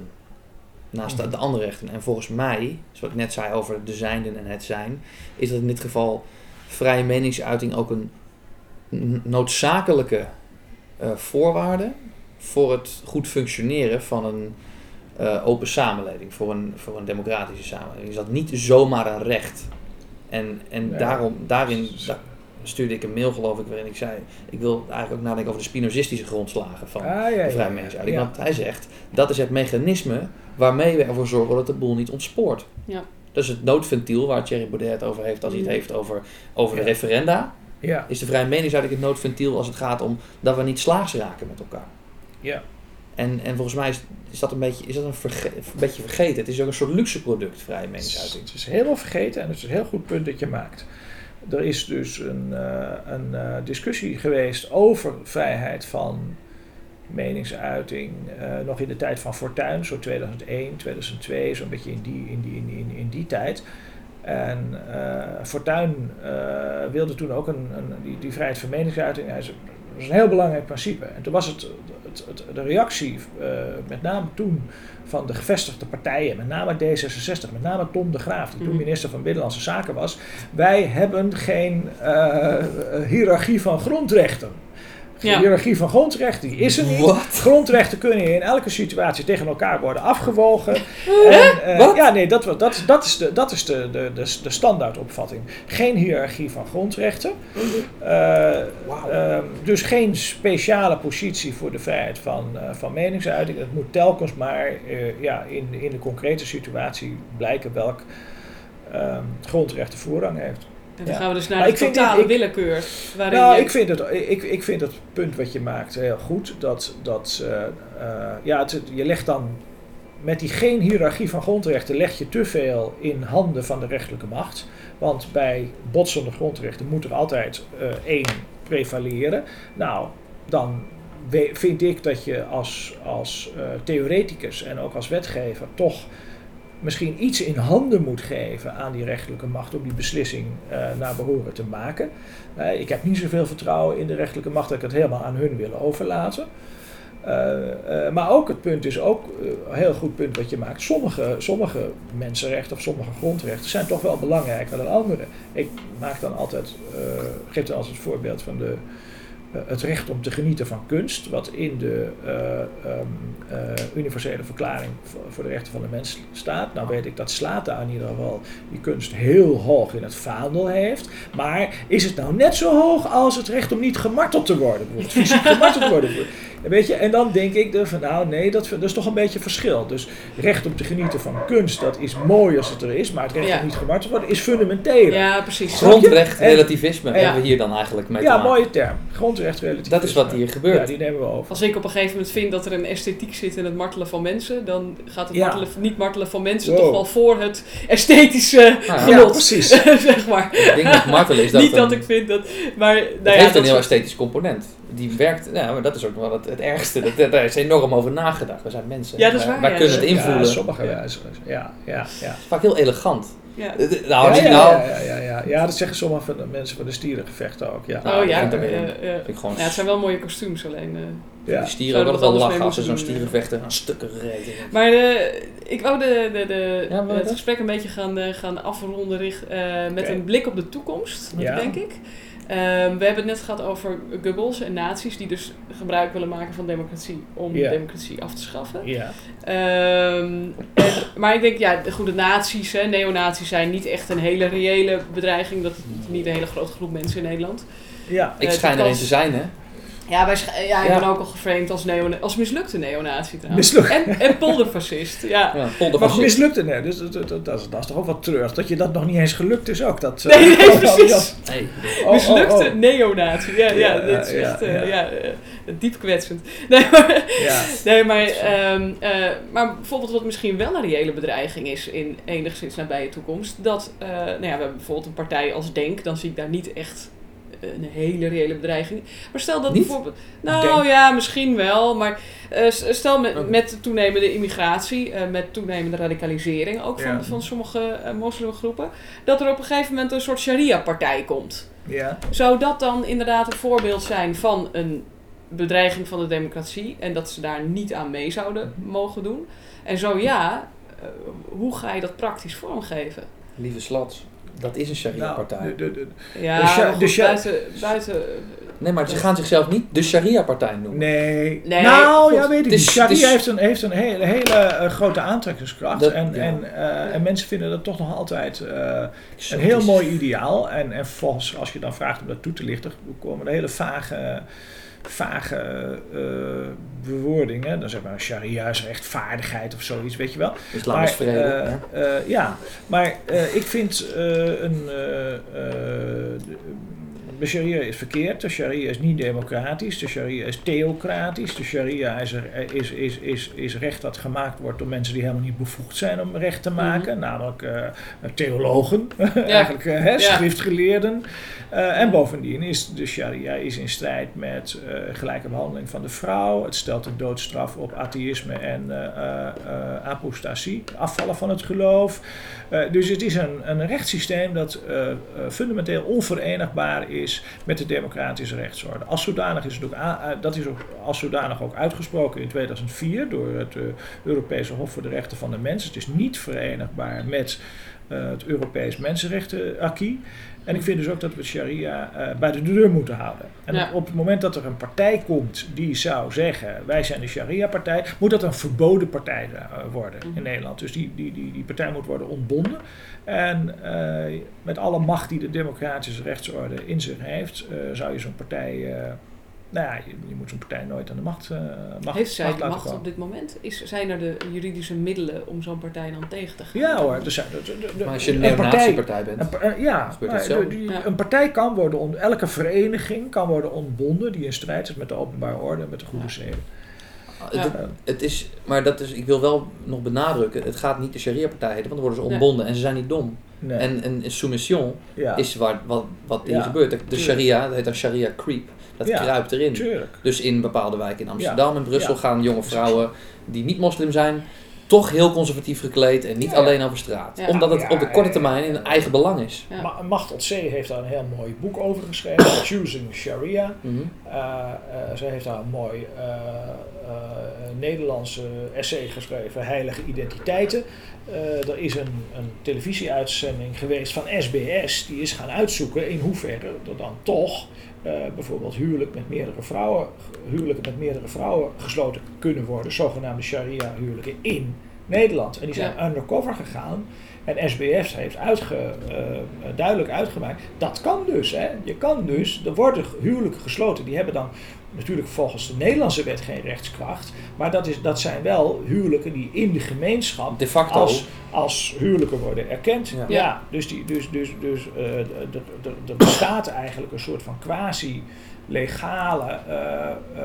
Speaker 2: Naast de,
Speaker 3: Mhm.
Speaker 2: de andere rechten. En volgens mij, zoals ik net zei over de zijnden en het zijn. Is dat in dit geval vrije meningsuiting ook een noodzakelijke eh, voorwaarde voor het goed functioneren van een eh, open samenleving, voor een, voor een democratische samenleving. Is dat niet zomaar een recht? En, en
Speaker 3: Ja.
Speaker 2: daarom, daarin da- stuurde ik een mail, geloof ik, waarin ik zei: Ik wil eigenlijk ook nadenken over de spinozistische grondslagen van
Speaker 3: Ah, ja, ja,
Speaker 2: de vrije
Speaker 3: ja.
Speaker 2: Want hij zegt: dat is het mechanisme waarmee we ervoor zorgen dat de boel niet ontspoort.
Speaker 1: Ja.
Speaker 2: Dat is het noodventiel waar Thierry Baudet het over heeft als hij het
Speaker 1: Mm.
Speaker 2: heeft over, over de referenda
Speaker 3: Ja,
Speaker 2: is de vrije meningsuiting het noodventiel als het gaat om dat we niet slaags raken met elkaar.
Speaker 3: ja.
Speaker 2: En, en volgens mij is, is dat, een beetje, is dat een, verge- een beetje vergeten. Het is ook een soort luxe product, vrije meningsuiting.
Speaker 3: Het is helemaal vergeten en het is een heel goed punt dat je maakt. Er is dus een, eh, een eh, discussie geweest over vrijheid van meningsuiting. eh, nog in de tijd van Fortuyn, zo 2001, 2002, zo'n beetje in die, in die, in, in, in die tijd. En eh Fortuyn eh, wilde toen ook een, een, die, die vrijheid van meningsuiting. Hij zei, dat is een heel belangrijk principe. En toen was het, het, het- de reactie, eh, met name toen, van de gevestigde partijen, met name D66, met name Tom de Graaf, die toen
Speaker 1: Mhm.
Speaker 3: minister van Binnenlandse Zaken was. Wij hebben geen hiërarchie van grondrechten.
Speaker 1: Ja.
Speaker 3: De hiërarchie van grondrechten die is er niet. Grondrechten kunnen in elke situatie tegen elkaar worden afgewogen. En, eh,
Speaker 2: Wat?
Speaker 3: ja, nee, dat, dat, dat is, de, dat is de, de, de, de standaardopvatting. Geen hiërarchie van grondrechten. Eh, ehm, dus geen speciale positie voor de vrijheid van, eh, van meningsuiting. Het moet telkens maar eh, ja, in, in de concrete situatie blijken welk ehm, grondrecht de voorrang heeft.
Speaker 1: En dan gaan we dus naar de totale
Speaker 3: dit- ik-
Speaker 1: willekeur. Waarin
Speaker 3: Nou,
Speaker 1: je-
Speaker 3: ik vind, het, ik, ik vind het punt wat je maakt heel goed. Dat, dat eh, eh, ja, het, je legt dan met die geen hiërarchie van grondrechten leg je te veel in handen van de rechterlijke macht. Want bij botsende grondrechten moet er altijd eh, één prevaleren. Nou, dan vind ik dat je als, als theoreticus en ook als wetgever toch misschien iets in handen moet geven aan die rechterlijke macht om die beslissing eh, naar behoren te maken. Eh, ik heb niet zoveel vertrouwen in de rechterlijke macht dat ik het helemaal aan hun wil overlaten. Eh, maar ook het punt is ook een heel goed punt wat je maakt. Sommige, sommige mensenrechten of sommige grondrechten zijn toch wel belangrijker dan andere. Ik maak dan altijd, geef dan altijd het voorbeeld van de, het recht om te genieten van kunst, wat in de eh, ehm, eh, universele verklaring voor, de rechten van de mens staat. Nou weet ik dat Slata in ieder geval die kunst heel hoog in het vaandel heeft. Maar is het nou net zo hoog als het recht om niet gemarteld te worden? Bijvoorbeeld fysiek gemarteld te worden. Weet je, en dan denk ik er van nou nee, dat, dat is toch een beetje verschil. Dus recht om te genieten van kunst, dat is mooi als het er is, maar het recht
Speaker 1: Ja.
Speaker 3: om niet gemarteld te worden is fundamenteel.
Speaker 1: Ja, precies.
Speaker 2: Grondrecht, relativisme hebben we hier dan eigenlijk mee te
Speaker 3: Ja,
Speaker 2: maken.
Speaker 3: mooie term. Grondrecht relatief.
Speaker 2: Dat is wat hier gebeurt.
Speaker 3: Ja, die nemen we over.
Speaker 1: Als ik op een gegeven moment vind dat er een esthetiek zit in het martelen van mensen, dan gaat het
Speaker 3: Ja.
Speaker 1: martelen, niet martelen van mensen
Speaker 3: Wow.
Speaker 1: toch wel voor het esthetische
Speaker 2: Ja.
Speaker 3: Ja, precies.
Speaker 1: zeg maar.
Speaker 2: Het ding met martelen is dat
Speaker 1: niet dat ik vind dat. Maar nou
Speaker 2: Het
Speaker 1: ja,
Speaker 2: heeft
Speaker 1: dat
Speaker 2: een heel
Speaker 1: soort-
Speaker 2: esthetisch component. Die werkt, nou, maar dat is ook wel het, het ergste. Dat, dat- daar is enorm over nagedacht. We zijn mensen.
Speaker 1: Ja, dat is
Speaker 2: Wij-
Speaker 1: waar,
Speaker 2: Wij
Speaker 1: ja.
Speaker 2: kunnen het invoelen.
Speaker 3: Ja, sommige
Speaker 1: Ja.
Speaker 3: Ja, ja, ja.
Speaker 2: Vaak heel elegant.
Speaker 1: ja.
Speaker 2: Eh, eh, Nou,
Speaker 3: ja,
Speaker 2: niet
Speaker 3: ja,
Speaker 2: nou.
Speaker 3: ja, ja, ja, ja, dat zeggen sommige van de mensen van de stierengevechten ook. Ja.
Speaker 1: Oh ja,
Speaker 2: ja,
Speaker 1: dat-
Speaker 2: ja.
Speaker 1: eh, eh,
Speaker 2: gewoon
Speaker 1: ja, het zijn wel mooie kostuums alleen. eh.
Speaker 3: ja.
Speaker 2: Die stieren altijd wel lachen als ze zo'n
Speaker 1: moeten doen,
Speaker 2: stierenvechter aan stukken reden.
Speaker 1: Maar eh, ik wou de, de, de,
Speaker 2: Ja,
Speaker 1: het gesprek een beetje gaan, eh, gaan afronden richt, eh, met een blik op de toekomst,
Speaker 3: Ja.
Speaker 1: denk ik. Ehm, we hebben het net gehad over Goebbels en naties die dus gebruik willen maken van democratie om democratie af te schaffen.
Speaker 3: Ja.
Speaker 1: Ehm, en, maar ik denk, ja, de goede nazi's, hè, neonazi's zijn niet echt een hele reële bedreiging. Dat is niet een hele grote groep mensen in Nederland.
Speaker 3: ja.
Speaker 2: Ik
Speaker 1: Eh,
Speaker 2: schijn er
Speaker 1: kans-
Speaker 2: te zijn, hè?
Speaker 1: Ja, wij ja, ik
Speaker 2: Ja.
Speaker 1: ben ook al geframed als, neo als mislukte neonazi trouwens.
Speaker 3: Mislukt.
Speaker 1: En, en polderfascist, ja.
Speaker 3: Maar mislukte, nee. Dus dat, dat, dat, dat is, dat is toch ook wat treurig. Dat je dat nog niet eens gelukt is ook. Dat,
Speaker 1: Nee,
Speaker 3: eh,
Speaker 1: nee,
Speaker 3: oh,
Speaker 1: precies.
Speaker 2: Nee.
Speaker 3: oh, oh,
Speaker 1: Mislukte
Speaker 3: oh.
Speaker 1: neonazi. Ja, ja,
Speaker 3: Ja,
Speaker 1: dit is
Speaker 3: ja,
Speaker 1: echt eh,
Speaker 3: ja.
Speaker 1: ja, eh, diep kwetsend. Nee, maar,
Speaker 3: Ja.
Speaker 1: nee, maar, ehm, eh, maar bijvoorbeeld wat misschien wel een reële bedreiging is in enigszins nabije toekomst. Dat, eh, nou ja, we hebben bijvoorbeeld een partij als Denk. Dan zie ik daar niet echt een hele reële bedreiging. Maar stel dat
Speaker 2: Niet?
Speaker 1: bijvoorbeeld... Nou
Speaker 3: Denk.
Speaker 1: ja, misschien wel. Maar eh, s- stel met,
Speaker 2: Oké.
Speaker 1: met toenemende immigratie, eh, met toenemende radicalisering ook van,
Speaker 3: Ja.
Speaker 1: van sommige eh, moslimgroepen, dat er op een gegeven moment een soort sharia-partij komt.
Speaker 3: Ja.
Speaker 1: Zou dat dan inderdaad een voorbeeld zijn van een bedreiging van de democratie en dat ze daar niet aan mee zouden mogen doen? En zo ja, eh, hoe ga je dat praktisch vormgeven?
Speaker 2: Lieve Slats, dat is een
Speaker 3: Nou,
Speaker 2: Sharia-partij.
Speaker 3: de, de, de-
Speaker 1: Ja,
Speaker 3: De sha-
Speaker 1: maar goed,
Speaker 3: de sha-
Speaker 1: buiten, buiten...
Speaker 2: Nee, maar ze gaan zichzelf niet de Sharia-partij noemen.
Speaker 3: nee.
Speaker 1: Nee,
Speaker 3: nou,
Speaker 1: goed.
Speaker 3: ja, weet ik
Speaker 2: is-
Speaker 3: Sharia heeft een, heeft een hele, hele eh, grote aantrekkingskracht.
Speaker 2: Dat-
Speaker 3: en,
Speaker 2: ja.
Speaker 3: en, eh, en mensen vinden dat toch nog altijd eh, een heel mooi ideaal. En, en volgens, als je dan vraagt om dat toe te lichten, komen er hele vage, vage eh, bewoordingen. Dan zeg maar sharia is rechtvaardigheid of zoiets, weet je wel.
Speaker 2: Islam is vrede.
Speaker 3: eh,
Speaker 2: ja.
Speaker 3: eh, ja, maar ik vind een. Eh, eh, de- sharia is verkeerd, de sharia is niet democratisch, de sharia is theocratisch, de sharia is, er, is, is, is, is recht dat gemaakt wordt door mensen die helemaal niet bevoegd zijn om recht te maken, namelijk eh, theologen, eigenlijk eh, hè,
Speaker 1: Ja.
Speaker 3: schriftgeleerden. Eh, en bovendien is de sharia is in strijd met eh, gelijke behandeling van de vrouw. Het stelt de doodstraf op atheïsme en eh, eh, eh, apostasie, afvallen van het geloof. Eh, dus het is een, een rechtssysteem dat eh, eh, fundamenteel onverenigbaar is met de democratische rechtsorde. Als zodanig is het ook, dat is ook als zodanig ook uitgesproken in 2004 door het eh, Europese Hof voor de Rechten van de Mens. Het is niet verenigbaar met eh, het Europees Mensenrechten-acquis. En ik vind dus ook dat we sharia eh, bij de deur moeten houden. En
Speaker 1: Ja.
Speaker 3: op, het moment dat er een partij komt die zou zeggen: wij zijn de sharia-partij, moet dat een verboden partij worden in
Speaker 1: Mhm.
Speaker 3: Nederland. Dus die, die, die, die partij moet worden ontbonden. En eh, met alle macht die de democratische rechtsorde in zich heeft, eh, zou je zo'n partij. eh, nou ja, je, je moet zo'n partij nooit aan de macht, eh macht,
Speaker 1: Heeft zij
Speaker 3: macht
Speaker 1: de macht op dit moment? Is, zijn er de juridische middelen om zo'n partij dan tegen te gaan?
Speaker 3: Ja hoor, zijn, de, de, de-
Speaker 2: Maar als je een
Speaker 3: een partij,
Speaker 2: bent,
Speaker 3: een ja, maar
Speaker 2: hetzelfde.
Speaker 3: de- die-
Speaker 1: Ja.
Speaker 3: een partij kan worden, on- elke vereniging kan worden ontbonden die in strijd is met de openbare orde en met de goede
Speaker 1: Ja.
Speaker 3: zeden.
Speaker 1: Ja.
Speaker 2: het, het is, maar dat is, ik wil wel nog benadrukken, het gaat niet de Sharia-partij heten, want dan worden ze
Speaker 1: Nee.
Speaker 2: ontbonden en ze zijn niet dom.
Speaker 3: Nee.
Speaker 2: En een soumission
Speaker 3: ja,
Speaker 2: is waar, wat, wat hier
Speaker 3: Ja,
Speaker 2: gebeurt. De, sharia, dat heet dan sharia creep. Dat
Speaker 3: Ja,
Speaker 2: kruipt erin.
Speaker 3: tuurlijk.
Speaker 2: Dus in bepaalde wijken in Amsterdam en Brussel
Speaker 3: Ja.
Speaker 2: gaan jonge vrouwen die niet moslim zijn, toch heel conservatief gekleed en niet
Speaker 3: Ja, ja.
Speaker 2: alleen over straat.
Speaker 1: Ja.
Speaker 2: Omdat het op de korte termijn in eigen belang is.
Speaker 1: Ja.
Speaker 3: Ma Machtel C. heeft daar een heel mooi boek over geschreven, Choosing Sharia. Uh, uh, zij heeft daar een mooi uh, uh, Nederlandse essay geschreven, Heilige Identiteiten. Uh, er is een, een televisieuitzending geweest van SBS, die is gaan uitzoeken in hoeverre er dan toch uh, bijvoorbeeld huwelijk met meerdere vrouwen, huwelijken met meerdere vrouwen gesloten kunnen worden, zogenaamde sharia huwelijken in Nederland. En die zijn
Speaker 1: Ja.
Speaker 3: undercover gegaan. En SBS heeft uitge, uh, duidelijk uitgemaakt, dat kan dus. Hè. Je kan dus, er worden huwelijken gesloten, die hebben dan natuurlijk volgens de Nederlandse wet geen rechtskracht. Maar dat, is, dat zijn wel huwelijken die in de gemeenschap
Speaker 2: De facto.
Speaker 3: als, als huwelijken worden erkend.
Speaker 2: Ja.
Speaker 3: Ja, dus, die, dus, dus, dus uh, er- bestaat eigenlijk een soort van quasi-legale uh, uh,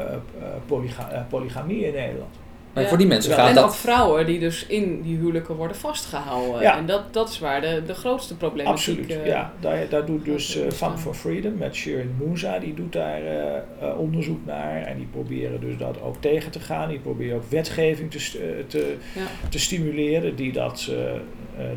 Speaker 3: polyga- uh, polygamie in Nederland.
Speaker 2: Maar
Speaker 1: Ja.
Speaker 2: voor die mensen
Speaker 3: Ja.
Speaker 2: gaat
Speaker 1: en
Speaker 2: dat...
Speaker 1: ook vrouwen die dus in die huwelijken worden vastgehouden.
Speaker 3: Ja.
Speaker 1: En dat, dat is waar de, de grootste problematiek...
Speaker 3: Absoluut,
Speaker 1: eh,
Speaker 3: ja. Daar, daar doet dus uh, for Freedom met Shirin Musa, die doet daar uh, uh, onderzoek naar. En die proberen dus dat ook tegen te gaan. Die proberen ook wetgeving te, st- te,
Speaker 1: Ja.
Speaker 3: te stimuleren die dat, uh, uh,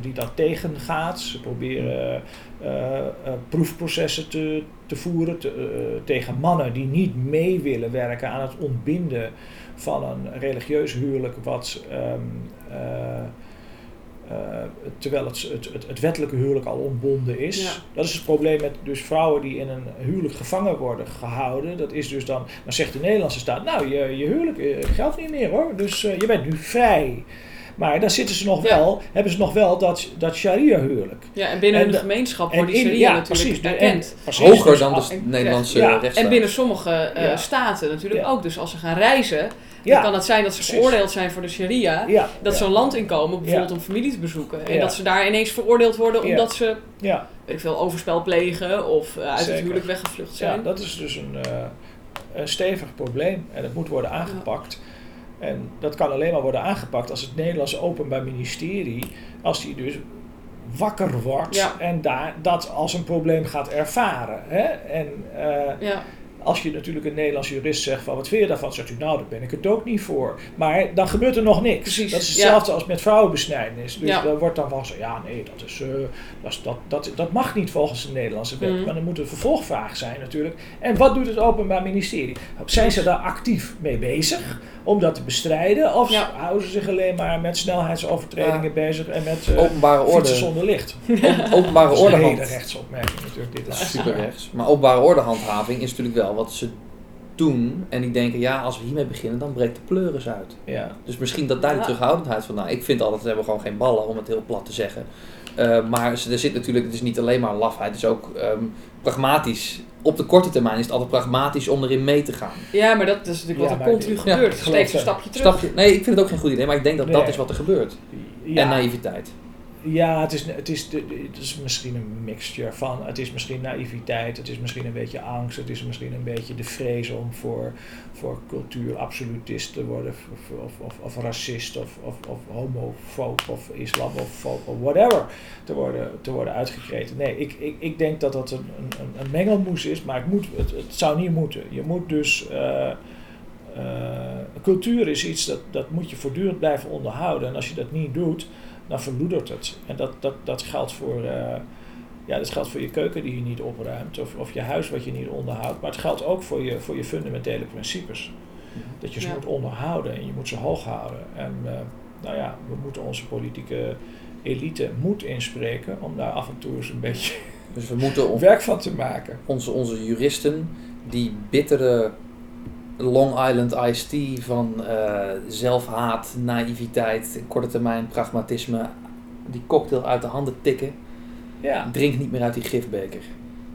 Speaker 3: die dat tegengaat. Ze proberen uh, uh, proefprocessen te, te voeren te, uh, tegen mannen die niet mee willen werken aan het ontbinden van een religieus huwelijk wat um, uh, uh, terwijl het, het, het, het, wettelijke huwelijk al ontbonden is.
Speaker 1: Ja.
Speaker 3: Dat is het probleem met dus vrouwen die in een huwelijk gevangen worden gehouden. Dat is dus dan, dan zegt de Nederlandse staat, nou je, je huwelijk uh, geldt niet meer hoor, dus uh, je bent nu vrij. Maar dan zitten ze nog
Speaker 1: Ja.
Speaker 3: wel, hebben ze nog wel dat, dat sharia-huwelijk.
Speaker 1: Ja, en binnen
Speaker 3: En
Speaker 1: hun
Speaker 3: de-
Speaker 1: gemeenschap
Speaker 3: en
Speaker 1: wordt die
Speaker 3: in-
Speaker 1: sharia
Speaker 3: ja,
Speaker 1: natuurlijk erkend.
Speaker 2: Hoger
Speaker 3: dus
Speaker 2: dan
Speaker 3: al-
Speaker 2: de
Speaker 1: en-
Speaker 2: Nederlandse
Speaker 3: ja.
Speaker 2: rechtsstaat.
Speaker 1: En binnen sommige eh,
Speaker 3: Ja.
Speaker 1: staten natuurlijk
Speaker 3: Ja.
Speaker 1: ook. Dus als ze gaan reizen,
Speaker 3: Ja,
Speaker 1: dan kan het zijn dat ze veroordeeld zijn voor de sharia.
Speaker 3: ja,
Speaker 1: Dat
Speaker 3: ja,
Speaker 1: ze een land inkomen, bijvoorbeeld
Speaker 3: Ja.
Speaker 1: om familie te bezoeken. En
Speaker 3: Ja.
Speaker 1: dat ze daar ineens veroordeeld worden
Speaker 3: Ja.
Speaker 1: omdat ze,
Speaker 3: ja.
Speaker 1: weet ik veel, overspel plegen of eh, uit het huwelijk weggevlucht
Speaker 3: Ja,
Speaker 1: zijn.
Speaker 3: dat is dus een, uh, een stevig probleem en dat moet worden aangepakt. En dat kan alleen maar worden aangepakt als het Nederlandse Openbaar Ministerie, als die dus wakker wordt
Speaker 1: Ja.
Speaker 3: en daar dat als een probleem gaat ervaren. Hè? En uh,
Speaker 1: Ja,
Speaker 3: als je natuurlijk een Nederlands jurist zegt van wat vind je daarvan, zegt u nou daar ben ik het ook niet voor. Maar dan gebeurt er nog niks.
Speaker 1: Precies,
Speaker 3: Dat is
Speaker 1: ja.
Speaker 3: hetzelfde als met vrouwenbesnijdenis. Dus
Speaker 1: Ja.
Speaker 3: dan wordt dan van gezegd, ja nee, dat, is, uh, dat, is, dat, dat, dat mag niet volgens de Nederlandse wet.
Speaker 1: Mhm.
Speaker 3: Maar dan moet een vervolgvraag zijn natuurlijk. En wat doet het Openbaar Ministerie? Zijn ze daar actief mee bezig om dat te bestrijden? Of
Speaker 1: Ja.
Speaker 3: houden ze zich alleen maar met snelheidsovertredingen
Speaker 2: Ja.
Speaker 3: bezig en met uh,
Speaker 2: Openbare
Speaker 3: fietsen
Speaker 2: orde.
Speaker 3: zonder licht?
Speaker 2: Open- Openbare
Speaker 3: Dat is een hele rechtsopmerking natuurlijk. Dit is
Speaker 2: Super rechts. Maar openbare ordehandhaving is natuurlijk wel wat ze doen. En die denken, ja, als we hiermee beginnen, dan breekt de pleuris uit.
Speaker 3: Ja.
Speaker 2: Dus misschien dat daar
Speaker 1: Ja.
Speaker 2: terughoudendheid van. Nou, ik vind altijd, ze hebben gewoon geen ballen, om het heel plat te zeggen. Uh, maar er zit natuurlijk, het is niet alleen maar lafheid, het is ook ehm, pragmatisch. Op de korte termijn is het altijd pragmatisch om erin mee te gaan.
Speaker 1: ja, maar dat is natuurlijk
Speaker 3: Ja,
Speaker 1: wat er continu gebeurt. Steeds een stapje terug.
Speaker 2: Nee, ik vind het ook geen goed idee, maar ik denk dat dat is wat er gebeurt.
Speaker 3: Ja.
Speaker 2: En naïviteit.
Speaker 3: Ja, het is, het, is, het is misschien een mixture van. Het is misschien naïviteit, het is misschien een beetje angst, het is misschien een beetje de vrees om voor, voor cultuurabsolutist te worden, of, of, of, racist, of, of, of homofoob, of islamofoob, of whatever, te worden, te worden uitgekreten. Nee, ik, ik, ik denk dat dat een, een, een mengelmoes is, maar het, moet, het, het zou niet moeten. Je moet dus. Uh, cultuur is iets dat, dat moet je voortdurend blijven onderhouden. En als je dat niet doet, dan verloedert het. En dat, dat, dat, geldt voor, uh, ja, dat geldt voor je keuken die je niet opruimt, of, of je huis wat je niet onderhoudt. Maar het geldt ook voor je, voor je fundamentele principes. Dat je ze
Speaker 1: Ja.
Speaker 3: moet onderhouden en je moet ze hoog houden. En uh, nou ja, we moeten onze politieke elite moed inspreken om daar af en toe eens een beetje
Speaker 2: Dus we moeten
Speaker 3: werk van te maken.
Speaker 2: onze, onze juristen die bittere Long Island iced tea van eh, zelfhaat, naïviteit, korte termijn pragmatisme, die cocktail uit de handen tikken.
Speaker 3: Ja,
Speaker 2: Drink niet meer uit die gifbeker.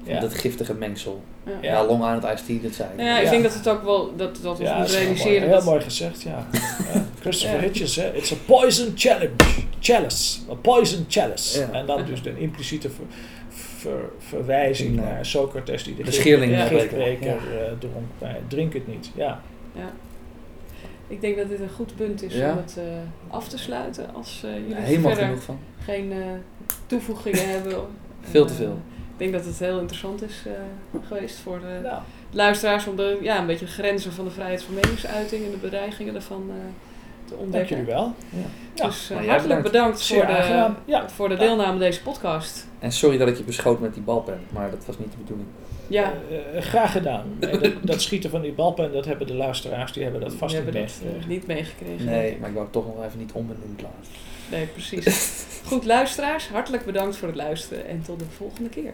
Speaker 3: Ja.
Speaker 2: dat giftige mengsel.
Speaker 1: Ja.
Speaker 2: Long Island iced tea, dat zei ik.
Speaker 1: Nou ja, ik
Speaker 3: Ja.
Speaker 1: denk dat het ook wel dat, dat we
Speaker 3: heel
Speaker 1: realiseren.
Speaker 3: mooi, heel
Speaker 1: dat-
Speaker 3: mooi gezegd, ja. Ja, Christopher
Speaker 1: Ja.
Speaker 3: Hitchens, hè. It's a poison challenge. Chalice. A poison chalice.
Speaker 2: Ja.
Speaker 3: En dan dus een impliciete ver- ver- verwijzing
Speaker 2: Ja.
Speaker 3: naar Socrates die de,
Speaker 2: De
Speaker 1: Ja.
Speaker 3: gifbeker eh, dronk. Drink het niet. Ja.
Speaker 1: Ik denk dat dit een goed punt is
Speaker 2: Ja.
Speaker 1: om het eh, af te sluiten. Als eh, jullie
Speaker 2: Helemaal
Speaker 1: verder
Speaker 2: genoeg van.
Speaker 1: geen eh, toevoegingen hebben.
Speaker 2: Veel te veel.
Speaker 1: ik denk dat het heel interessant is eh, geweest voor de
Speaker 3: Nou,
Speaker 1: luisteraars om de, ja, een beetje de grenzen van de vrijheid van meningsuiting en de bedreigingen daarvan te
Speaker 3: dank jullie wel. Ja.
Speaker 1: Dus eh, hartelijk
Speaker 2: bedankt.
Speaker 1: voor de.
Speaker 3: Ja.
Speaker 1: voor de
Speaker 3: Ja.
Speaker 1: deelname aan deze podcast.
Speaker 2: En sorry dat ik je beschoot met die balpen, maar dat was niet de bedoeling.
Speaker 1: Ja,
Speaker 3: Eh, eh, graag gedaan. Nee, dat, dat schieten van die balpen, dat hebben de luisteraars, die hebben dat vast niet
Speaker 1: hebben dat eh,
Speaker 3: meegekregen.
Speaker 1: niet meegekregen.
Speaker 2: Nee, maar ik wou het toch nog even niet onbenoemd laten.
Speaker 1: Nee, precies. Goed, luisteraars, hartelijk bedankt voor het luisteren en tot de volgende keer.